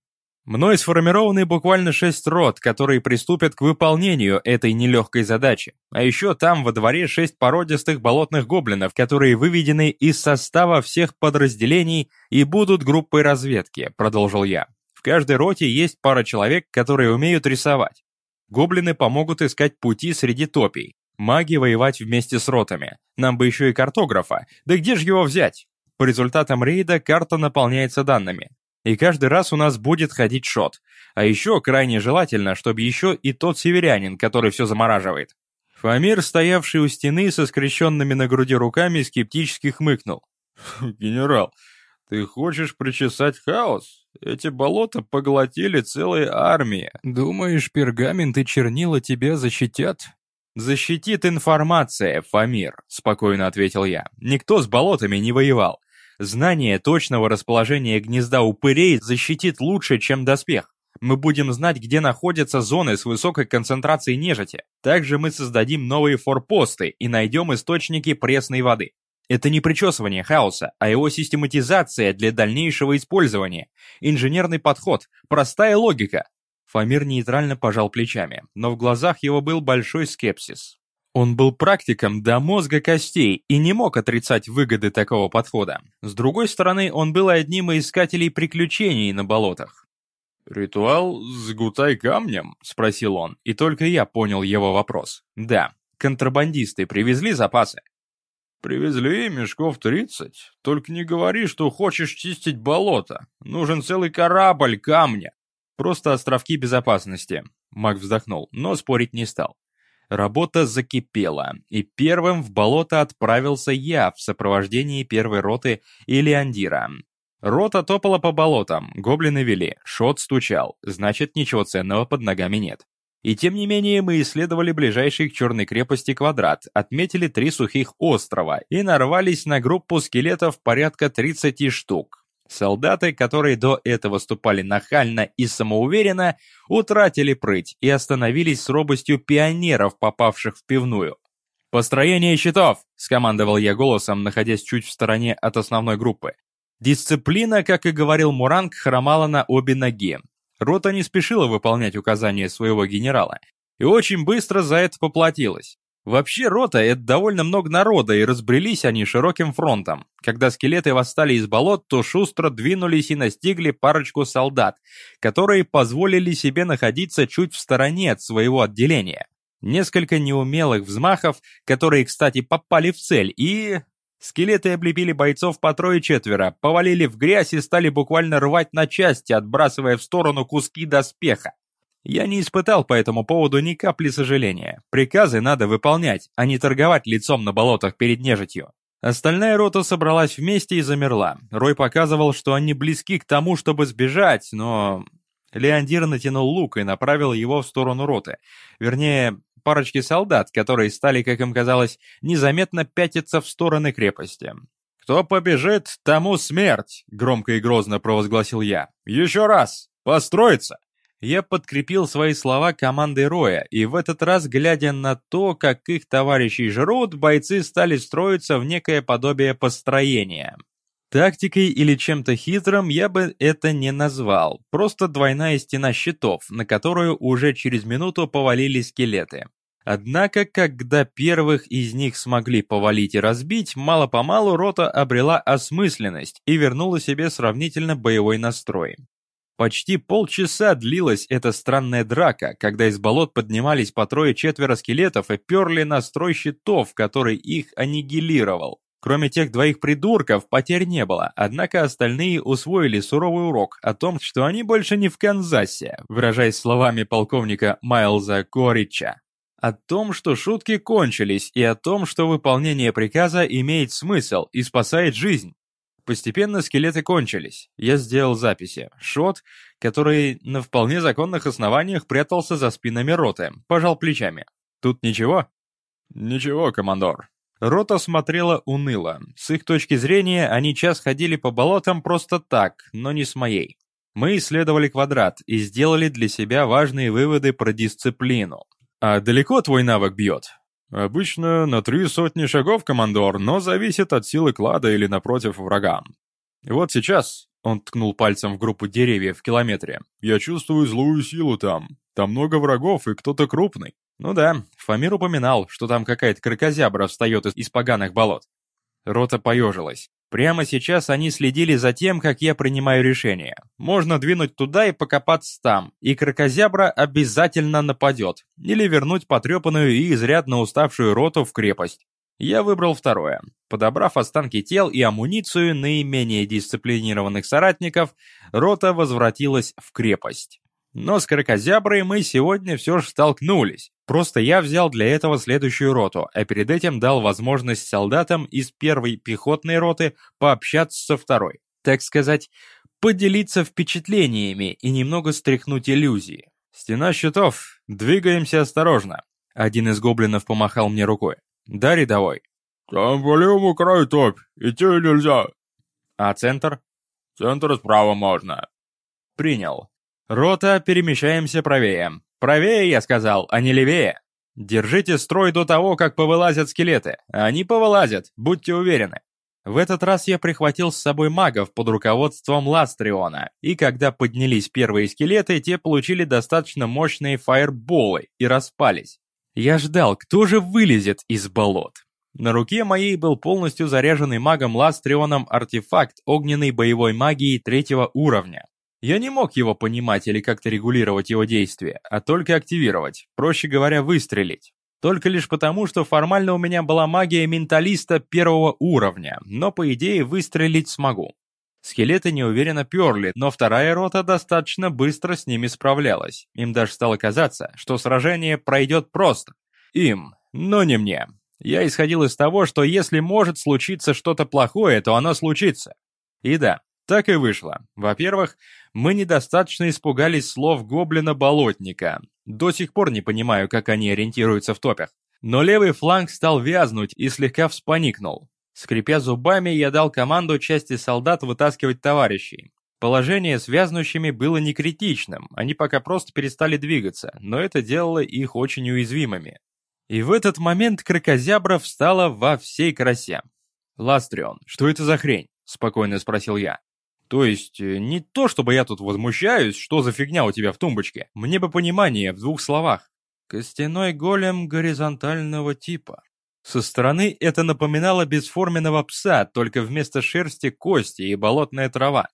Мной сформированы буквально шесть рот, которые приступят к выполнению этой нелегкой задачи. А еще там во дворе шесть породистых болотных гоблинов, которые выведены из состава всех подразделений и будут группой разведки, продолжил я. В каждой роте есть пара человек, которые умеют рисовать. Гоблины помогут искать пути среди топий. Маги воевать вместе с ротами. Нам бы еще и картографа. Да где же его взять? По результатам рейда карта наполняется данными и каждый раз у нас будет ходить шот. А еще крайне желательно, чтобы еще и тот северянин, который все замораживает. Фамир, стоявший у стены со скрещенными на груди руками, скептически хмыкнул. «Генерал, ты хочешь причесать хаос? Эти болота поглотили целые армии. Думаешь, пергамент и чернила тебя защитят?» «Защитит информация, Фамир», — спокойно ответил я. «Никто с болотами не воевал. Знание точного расположения гнезда упырей защитит лучше, чем доспех. Мы будем знать, где находятся зоны с высокой концентрацией нежити. Также мы создадим новые форпосты и найдем источники пресной воды. Это не причесывание хаоса, а его систематизация для дальнейшего использования. Инженерный подход, простая логика. Фамир нейтрально пожал плечами, но в глазах его был большой скепсис. Он был практиком до мозга костей и не мог отрицать выгоды такого подхода. С другой стороны, он был одним из искателей приключений на болотах. «Ритуал с гутай камнем?» – спросил он, и только я понял его вопрос. «Да, контрабандисты привезли запасы?» «Привезли мешков тридцать. Только не говори, что хочешь чистить болото. Нужен целый корабль камня». «Просто островки безопасности», – Мак вздохнул, но спорить не стал. Работа закипела, и первым в болото отправился я в сопровождении первой роты Илиандира. Рота топала по болотам, гоблины вели, шот стучал, значит ничего ценного под ногами нет. И тем не менее мы исследовали ближайший к Черной крепости квадрат, отметили три сухих острова и нарвались на группу скелетов порядка 30 штук. Солдаты, которые до этого ступали нахально и самоуверенно, утратили прыть и остановились с робостью пионеров, попавших в пивную. «Построение щитов!» – скомандовал я голосом, находясь чуть в стороне от основной группы. Дисциплина, как и говорил Муранг, хромала на обе ноги. Рота не спешила выполнять указания своего генерала. И очень быстро за это поплатилась. Вообще, рота — это довольно много народа, и разбрелись они широким фронтом. Когда скелеты восстали из болот, то шустро двинулись и настигли парочку солдат, которые позволили себе находиться чуть в стороне от своего отделения. Несколько неумелых взмахов, которые, кстати, попали в цель, и... Скелеты облепили бойцов по трое-четверо, повалили в грязь и стали буквально рвать на части, отбрасывая в сторону куски доспеха. Я не испытал по этому поводу ни капли сожаления. Приказы надо выполнять, а не торговать лицом на болотах перед нежитью. Остальная рота собралась вместе и замерла. Рой показывал, что они близки к тому, чтобы сбежать, но... Леондир натянул лук и направил его в сторону роты. Вернее, парочки солдат, которые стали, как им казалось, незаметно пятиться в стороны крепости. «Кто побежит, тому смерть!» — громко и грозно провозгласил я. «Еще раз! Построиться!» Я подкрепил свои слова командой Роя, и в этот раз, глядя на то, как их товарищи жрут, бойцы стали строиться в некое подобие построения. Тактикой или чем-то хитрым я бы это не назвал, просто двойная стена щитов, на которую уже через минуту повалили скелеты. Однако, когда первых из них смогли повалить и разбить, мало-помалу рота обрела осмысленность и вернула себе сравнительно боевой настрой. Почти полчаса длилась эта странная драка, когда из болот поднимались по трое-четверо скелетов и перли на строй щитов, который их аннигилировал. Кроме тех двоих придурков, потерь не было, однако остальные усвоили суровый урок о том, что они больше не в Канзасе, выражаясь словами полковника Майлза Корича о том, что шутки кончились, и о том, что выполнение приказа имеет смысл и спасает жизнь. Постепенно скелеты кончились. Я сделал записи. Шот, который на вполне законных основаниях прятался за спинами роты, пожал плечами. Тут ничего? Ничего, командор. Рота смотрела уныло. С их точки зрения, они час ходили по болотам просто так, но не с моей. Мы исследовали квадрат и сделали для себя важные выводы про дисциплину. «А далеко твой навык бьет?» «Обычно на три сотни шагов, командор, но зависит от силы клада или напротив врага. И вот сейчас...» Он ткнул пальцем в группу деревьев в километре. «Я чувствую злую силу там. Там много врагов и кто-то крупный». «Ну да, Фомир упоминал, что там какая-то крокозябра встает из, из поганых болот». Рота поежилась. Прямо сейчас они следили за тем, как я принимаю решение. Можно двинуть туда и покопаться там, и крокозябра обязательно нападет, или вернуть потрепанную и изрядно уставшую роту в крепость. Я выбрал второе. Подобрав останки тел и амуницию наименее дисциплинированных соратников, рота возвратилась в крепость. Но с крокозяброй мы сегодня все же столкнулись. Просто я взял для этого следующую роту, а перед этим дал возможность солдатам из первой пехотной роты пообщаться со второй. Так сказать, поделиться впечатлениями и немного стряхнуть иллюзии. «Стена щитов, двигаемся осторожно». Один из гоблинов помахал мне рукой. «Да, рядовой». «Там по левому краю топь, идти нельзя». «А центр?» «Центр справа можно». «Принял. Рота, перемещаемся правее. Правее, я сказал, а не левее. Держите строй до того, как повылазят скелеты. Они повылазят, будьте уверены. В этот раз я прихватил с собой магов под руководством Ластриона, и когда поднялись первые скелеты, те получили достаточно мощные фаерболы и распались. Я ждал, кто же вылезет из болот. На руке моей был полностью заряженный магом Ластрионом артефакт огненной боевой магии третьего уровня. Я не мог его понимать или как-то регулировать его действия, а только активировать, проще говоря, выстрелить. Только лишь потому, что формально у меня была магия менталиста первого уровня, но по идее выстрелить смогу. Скелеты неуверенно перли, но вторая рота достаточно быстро с ними справлялась. Им даже стало казаться, что сражение пройдет просто. Им, но не мне. Я исходил из того, что если может случиться что-то плохое, то оно случится. И да, так и вышло. Во-первых, Мы недостаточно испугались слов гоблина-болотника. До сих пор не понимаю, как они ориентируются в топях. Но левый фланг стал вязнуть и слегка вспаникнул. Скрипя зубами, я дал команду части солдат вытаскивать товарищей. Положение с вязнущими было не критичным, они пока просто перестали двигаться, но это делало их очень уязвимыми. И в этот момент крокозябра встала во всей красе. «Ластрион, что это за хрень?» – спокойно спросил я. «То есть, э, не то, чтобы я тут возмущаюсь, что за фигня у тебя в тумбочке. Мне бы понимание в двух словах. Костяной голем горизонтального типа. Со стороны это напоминало бесформенного пса, только вместо шерсти кости и болотная трава.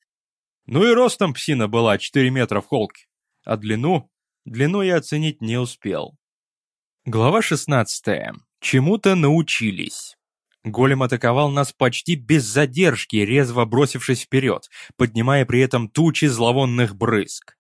Ну и ростом псина была 4 метра в холке. А длину? Длину я оценить не успел. Глава 16. Чему-то научились. Голем атаковал нас почти без задержки, резво бросившись вперед, поднимая при этом тучи зловонных брызг.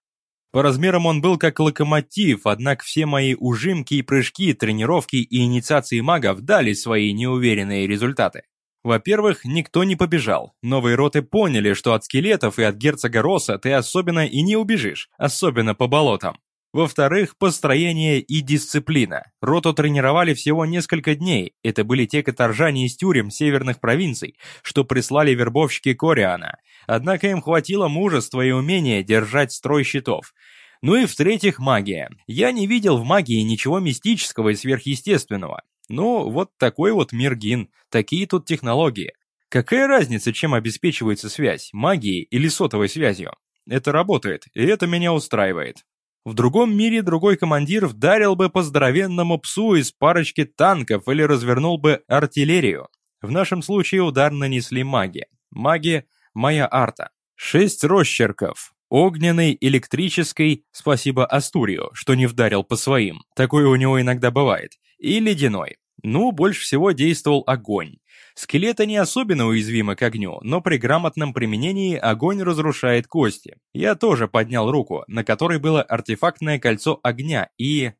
По размерам он был как локомотив, однако все мои ужимки и прыжки, тренировки и инициации магов дали свои неуверенные результаты. Во-первых, никто не побежал. Новые роты поняли, что от скелетов и от герцога Росса ты особенно и не убежишь, особенно по болотам. Во-вторых, построение и дисциплина. Роту тренировали всего несколько дней. Это были те каторжане из тюрем северных провинций, что прислали вербовщики Кориана. Однако им хватило мужества и умения держать строй щитов. Ну и в-третьих, магия. Я не видел в магии ничего мистического и сверхъестественного. Ну, вот такой вот мир Гин, такие тут технологии. Какая разница, чем обеспечивается связь, магией или сотовой связью? Это работает, и это меня устраивает. В другом мире другой командир вдарил бы по здоровенному псу из парочки танков или развернул бы артиллерию. В нашем случае удар нанесли маги. Маги – моя арта. Шесть росчерков. Огненный, электрический, спасибо Астурию, что не вдарил по своим. Такое у него иногда бывает и ледяной. Ну, больше всего действовал огонь. Скелеты не особенно уязвимы к огню, но при грамотном применении огонь разрушает кости. Я тоже поднял руку, на которой было артефактное кольцо огня и...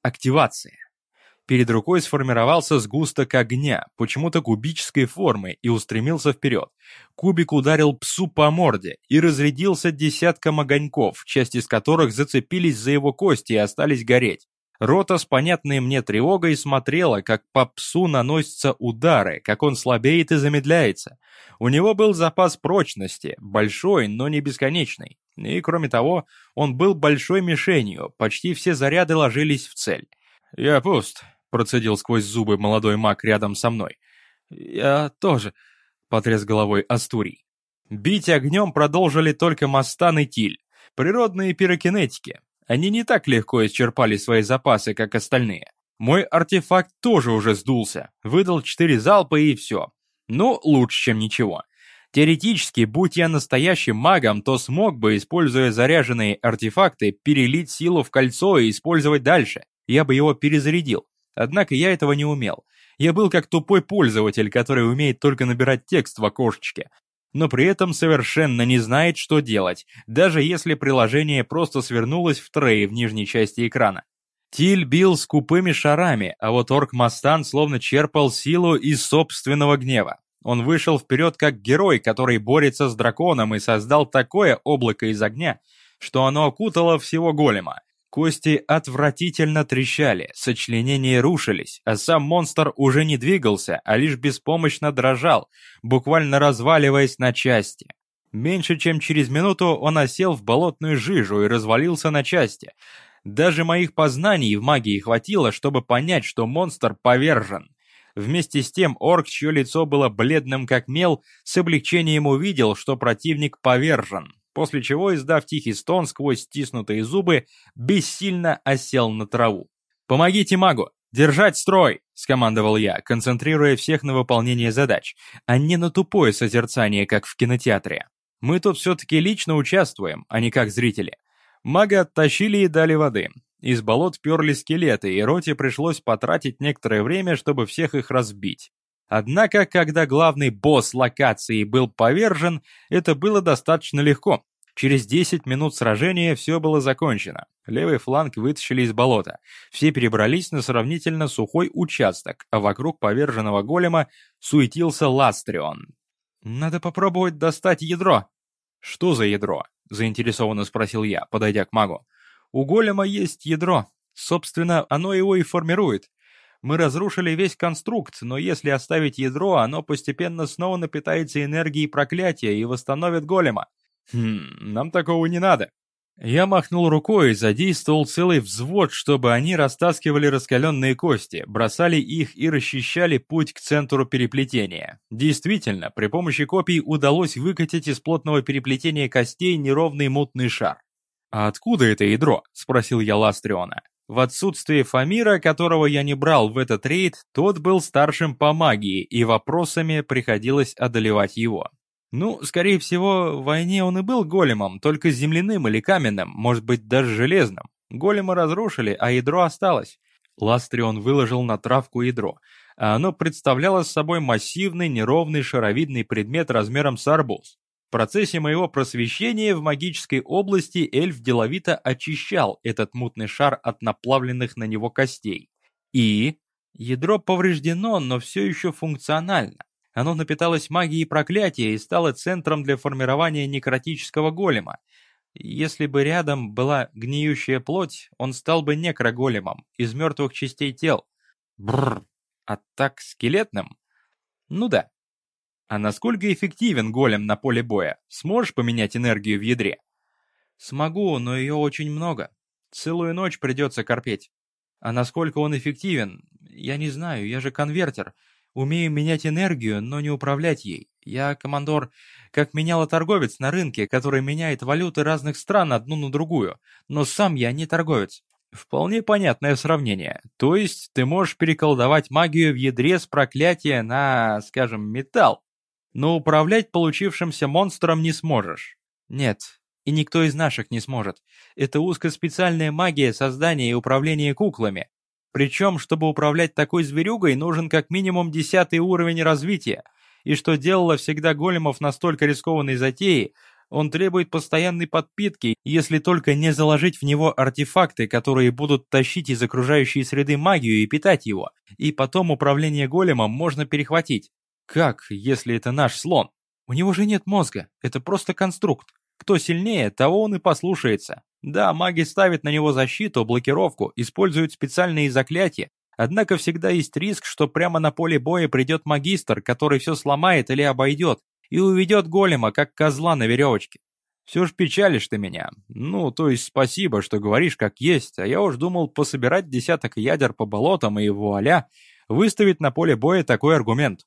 активация. Перед рукой сформировался сгусток огня, почему-то кубической формы, и устремился вперед. Кубик ударил псу по морде и разрядился десятком огоньков, часть из которых зацепились за его кости и остались гореть. Рота с понятной мне тревогой смотрела, как по псу наносятся удары, как он слабеет и замедляется. У него был запас прочности, большой, но не бесконечный. И кроме того, он был большой мишенью, почти все заряды ложились в цель. «Я пуст», — процедил сквозь зубы молодой маг рядом со мной. «Я тоже», — потряс головой Астурий. Бить огнем продолжили только Мастан и Тиль. Природные пирокинетики, они не так легко исчерпали свои запасы, как остальные. Мой артефакт тоже уже сдулся, выдал четыре залпа и все. Ну, лучше, чем ничего. Теоретически, будь я настоящим магом, то смог бы, используя заряженные артефакты, перелить силу в кольцо и использовать дальше. Я бы его перезарядил. Однако я этого не умел. Я был как тупой пользователь, который умеет только набирать текст в окошечке, но при этом совершенно не знает, что делать, даже если приложение просто свернулось в трей в нижней части экрана. Тиль бил скупыми шарами, а вот Орк-Мастан словно черпал силу из собственного гнева. Он вышел вперед как герой, который борется с драконом и создал такое облако из огня, что оно окутало всего голема. Кости отвратительно трещали, сочленения рушились, а сам монстр уже не двигался, а лишь беспомощно дрожал, буквально разваливаясь на части. Меньше чем через минуту он осел в болотную жижу и развалился на части. Даже моих познаний в магии хватило, чтобы понять, что монстр повержен. Вместе с тем орк, чье лицо было бледным как мел, с облегчением увидел, что противник повержен после чего, издав тихий стон сквозь стиснутые зубы, бессильно осел на траву. «Помогите магу! Держать строй!» — скомандовал я, концентрируя всех на выполнение задач, а не на тупое созерцание, как в кинотеатре. Мы тут все-таки лично участвуем, а не как зрители. Мага оттащили и дали воды. Из болот перли скелеты, и Роте пришлось потратить некоторое время, чтобы всех их разбить. Однако, когда главный босс локации был повержен, это было достаточно легко. Через 10 минут сражения все было закончено. Левый фланг вытащили из болота. Все перебрались на сравнительно сухой участок, а вокруг поверженного голема суетился Ластрион. «Надо попробовать достать ядро». «Что за ядро?» — заинтересованно спросил я, подойдя к магу. «У голема есть ядро. Собственно, оно его и формирует. Мы разрушили весь конструкт, но если оставить ядро, оно постепенно снова напитается энергией проклятия и восстановит голема. Хм, нам такого не надо. Я махнул рукой и задействовал целый взвод, чтобы они растаскивали раскаленные кости, бросали их и расчищали путь к центру переплетения. Действительно, при помощи копий удалось выкатить из плотного переплетения костей неровный мутный шар. «А откуда это ядро?» – спросил я Ластриона. В отсутствие Фамира, которого я не брал в этот рейд, тот был старшим по магии, и вопросами приходилось одолевать его. Ну, скорее всего, в войне он и был големом, только земляным или каменным, может быть, даже железным. Голема разрушили, а ядро осталось. Ластрион выложил на травку ядро, а оно представляло собой массивный, неровный, шаровидный предмет размером с арбуз. В процессе моего просвещения в магической области эльф деловито очищал этот мутный шар от наплавленных на него костей. И... Ядро повреждено, но все еще функционально. Оно напиталось магией проклятия и стало центром для формирования некротического голема. Если бы рядом была гниющая плоть, он стал бы некроголемом из мертвых частей тел. Бррр. А так скелетным? Ну да. А насколько эффективен голем на поле боя? Сможешь поменять энергию в ядре? Смогу, но ее очень много. Целую ночь придется корпеть. А насколько он эффективен, я не знаю, я же конвертер. Умею менять энергию, но не управлять ей. Я, командор, как меняла торговец на рынке, который меняет валюты разных стран одну на другую, но сам я не торговец. Вполне понятное сравнение. То есть ты можешь переколдовать магию в ядре с проклятия на, скажем, металл, но управлять получившимся монстром не сможешь. Нет, и никто из наших не сможет. Это узкоспециальная магия создания и управления куклами, причем, чтобы управлять такой зверюгой, нужен как минимум десятый уровень развития. И что делало всегда големов настолько рискованной затеей, он требует постоянной подпитки, если только не заложить в него артефакты, которые будут тащить из окружающей среды магию и питать его. И потом управление големом можно перехватить. Как, если это наш слон? У него же нет мозга, это просто конструкт. Кто сильнее, того он и послушается. Да, маги ставят на него защиту, блокировку, используют специальные заклятия, однако всегда есть риск, что прямо на поле боя придет магистр, который все сломает или обойдет, и уведет голема, как козла на веревочке. Все ж печалишь ты меня. Ну, то есть спасибо, что говоришь как есть, а я уж думал пособирать десяток ядер по болотам и вуаля, выставить на поле боя такой аргумент.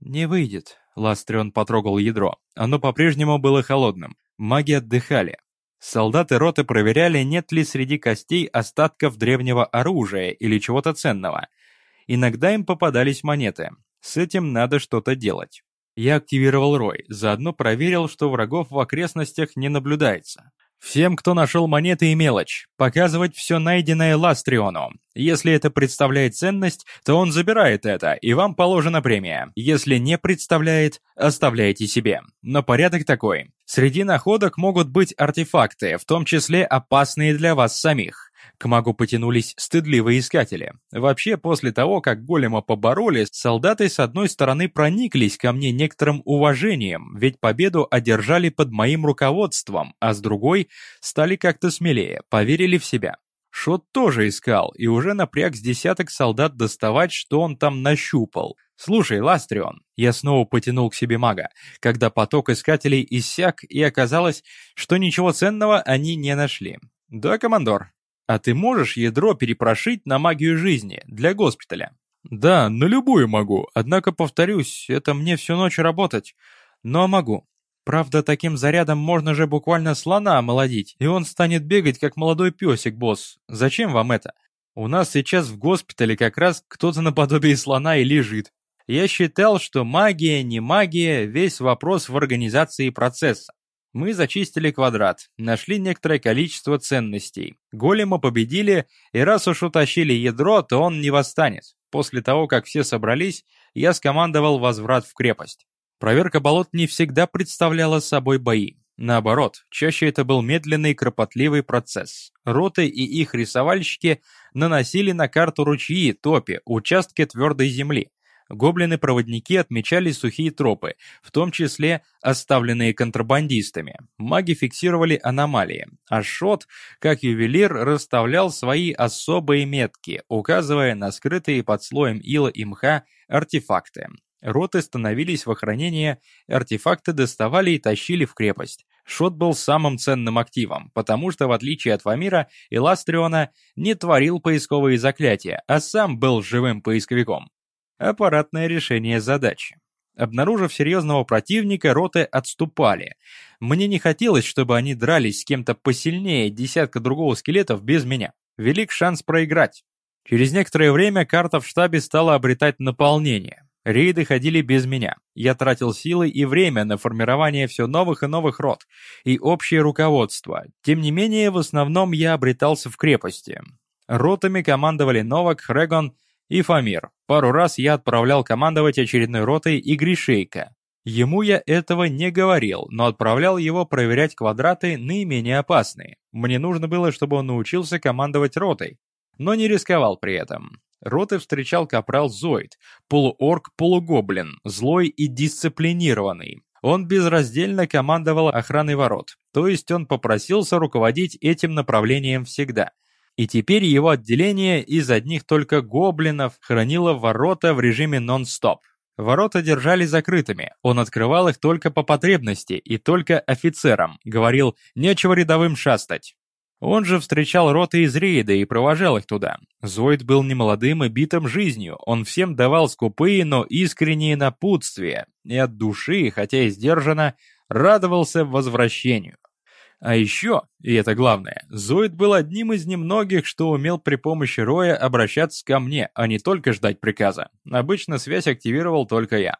Не выйдет. Ластрион потрогал ядро. Оно по-прежнему было холодным. Маги отдыхали. Солдаты роты проверяли, нет ли среди костей остатков древнего оружия или чего-то ценного. Иногда им попадались монеты. С этим надо что-то делать. Я активировал Рой, заодно проверил, что врагов в окрестностях не наблюдается. Всем, кто нашел монеты и мелочь, показывать все найденное Ластриону. Если это представляет ценность, то он забирает это, и вам положена премия. Если не представляет, оставляйте себе. Но порядок такой. Среди находок могут быть артефакты, в том числе опасные для вас самих. К магу потянулись стыдливые искатели. Вообще, после того, как голема побороли, солдаты с одной стороны прониклись ко мне некоторым уважением, ведь победу одержали под моим руководством, а с другой стали как-то смелее, поверили в себя. Шот тоже искал, и уже напряг с десяток солдат доставать, что он там нащупал. «Слушай, Ластрион», я снова потянул к себе мага, когда поток искателей иссяк, и оказалось, что ничего ценного они не нашли. «Да, командор», а ты можешь ядро перепрошить на магию жизни для госпиталя? Да, на любую могу, однако, повторюсь, это мне всю ночь работать. Но могу. Правда, таким зарядом можно же буквально слона омолодить, и он станет бегать, как молодой песик, босс. Зачем вам это? У нас сейчас в госпитале как раз кто-то наподобие слона и лежит. Я считал, что магия, не магия, весь вопрос в организации процесса. Мы зачистили квадрат, нашли некоторое количество ценностей. Голема победили, и раз уж утащили ядро, то он не восстанет. После того, как все собрались, я скомандовал возврат в крепость. Проверка болот не всегда представляла собой бои. Наоборот, чаще это был медленный кропотливый процесс. Роты и их рисовальщики наносили на карту ручьи, топи, участки твердой земли. Гоблины-проводники отмечали сухие тропы, в том числе оставленные контрабандистами. Маги фиксировали аномалии, а Шот, как ювелир, расставлял свои особые метки, указывая на скрытые под слоем ила и мха артефакты. Роты становились в охранение, артефакты доставали и тащили в крепость. Шот был самым ценным активом, потому что, в отличие от Вамира, Иластриона не творил поисковые заклятия, а сам был живым поисковиком. Аппаратное решение задачи. Обнаружив серьезного противника, роты отступали. Мне не хотелось, чтобы они дрались с кем-то посильнее десятка другого скелетов без меня. Велик шанс проиграть. Через некоторое время карта в штабе стала обретать наполнение. Рейды ходили без меня. Я тратил силы и время на формирование все новых и новых рот и общее руководство. Тем не менее, в основном я обретался в крепости. Ротами командовали Новак, Хрегон и Фамир. Пару раз я отправлял командовать очередной ротой и Гришейка. Ему я этого не говорил, но отправлял его проверять квадраты наименее опасные. Мне нужно было, чтобы он научился командовать ротой, но не рисковал при этом. Роты встречал капрал Зоид, полуорк-полугоблин, злой и дисциплинированный. Он безраздельно командовал охраной ворот, то есть он попросился руководить этим направлением всегда. И теперь его отделение из одних только гоблинов хранило ворота в режиме нон-стоп. Ворота держали закрытыми, он открывал их только по потребности и только офицерам, говорил «нечего рядовым шастать». Он же встречал роты из рейда и провожал их туда. Зоид был немолодым и битым жизнью, он всем давал скупые, но искренние напутствия, и от души, хотя и сдержанно, радовался возвращению. А еще, и это главное, Зоид был одним из немногих, что умел при помощи Роя обращаться ко мне, а не только ждать приказа. Обычно связь активировал только я.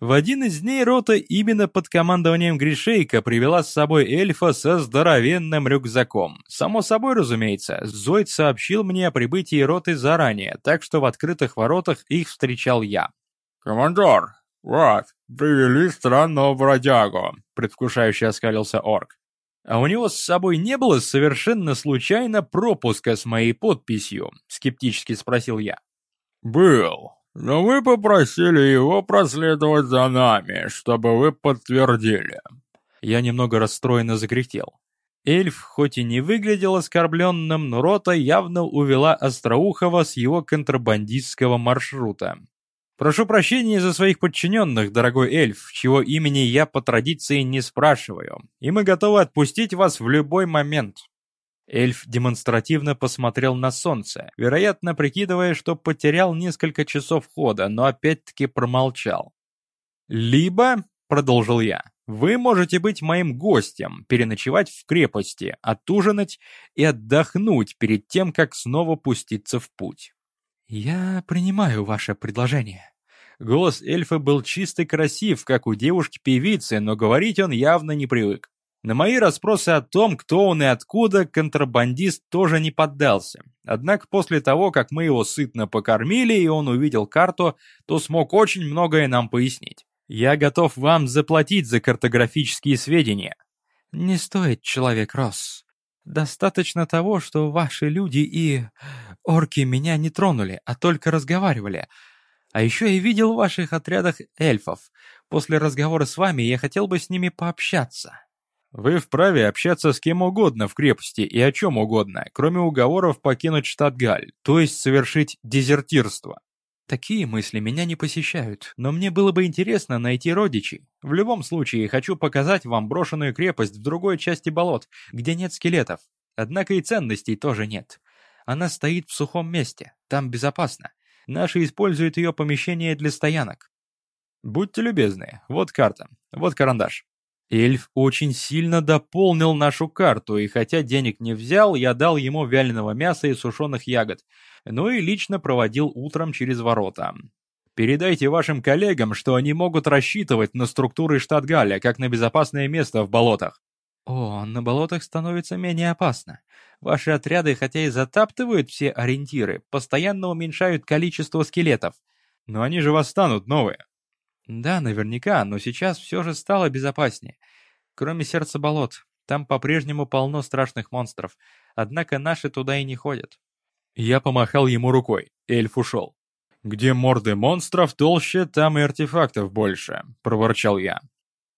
В один из дней рота именно под командованием Гришейка привела с собой эльфа со здоровенным рюкзаком. Само собой, разумеется, Зойд сообщил мне о прибытии роты заранее, так что в открытых воротах их встречал я. «Командор, вот, привели странного бродягу», — предвкушающе оскалился орк. «А у него с собой не было совершенно случайно пропуска с моей подписью?» — скептически спросил я. «Был», но мы попросили его проследовать за нами, чтобы вы подтвердили». Я немного расстроенно закряхтел. Эльф хоть и не выглядел оскорбленным, но рота явно увела Остроухова с его контрабандистского маршрута. «Прошу прощения за своих подчиненных, дорогой эльф, чего имени я по традиции не спрашиваю, и мы готовы отпустить вас в любой момент». Эльф демонстративно посмотрел на солнце, вероятно, прикидывая, что потерял несколько часов хода, но опять-таки промолчал. «Либо», — продолжил я, — «вы можете быть моим гостем, переночевать в крепости, отужинать и отдохнуть перед тем, как снова пуститься в путь». «Я принимаю ваше предложение». Голос эльфа был чистый и красив, как у девушки-певицы, но говорить он явно не привык. На мои расспросы о том, кто он и откуда, контрабандист тоже не поддался. Однако после того, как мы его сытно покормили и он увидел карту, то смог очень многое нам пояснить. Я готов вам заплатить за картографические сведения. Не стоит, человек Росс. Достаточно того, что ваши люди и... орки меня не тронули, а только разговаривали. А еще я видел в ваших отрядах эльфов. После разговора с вами я хотел бы с ними пообщаться. Вы вправе общаться с кем угодно в крепости и о чем угодно, кроме уговоров покинуть штат Галь, то есть совершить дезертирство. Такие мысли меня не посещают, но мне было бы интересно найти родичей. В любом случае, хочу показать вам брошенную крепость в другой части болот, где нет скелетов. Однако и ценностей тоже нет. Она стоит в сухом месте, там безопасно. Наши используют ее помещение для стоянок. Будьте любезны, вот карта, вот карандаш. Эльф очень сильно дополнил нашу карту, и хотя денег не взял, я дал ему вяленого мяса и сушеных ягод, ну и лично проводил утром через ворота. Передайте вашим коллегам, что они могут рассчитывать на структуры штат Галя, как на безопасное место в болотах. О, на болотах становится менее опасно. Ваши отряды, хотя и затаптывают все ориентиры, постоянно уменьшают количество скелетов. Но они же восстанут новые. Да, наверняка, но сейчас все же стало безопаснее. Кроме сердца болот, там по-прежнему полно страшных монстров, однако наши туда и не ходят. Я помахал ему рукой, эльф ушел. Где морды монстров толще, там и артефактов больше, проворчал я.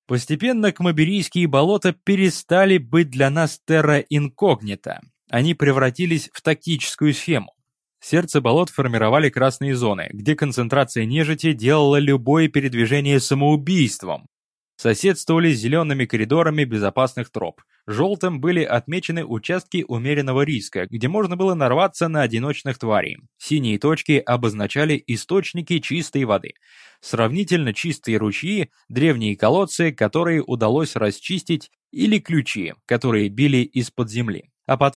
Постепенно кмаберийские болота перестали быть для нас терра инкогнито. Они превратились в тактическую схему. Сердце болот формировали красные зоны, где концентрация нежити делала любое передвижение самоубийством. Соседствовали с зелеными коридорами безопасных троп. Желтым были отмечены участки умеренного риска, где можно было нарваться на одиночных тварей. Синие точки обозначали источники чистой воды. Сравнительно чистые ручьи, древние колодцы, которые удалось расчистить, или ключи, которые били из-под земли. А под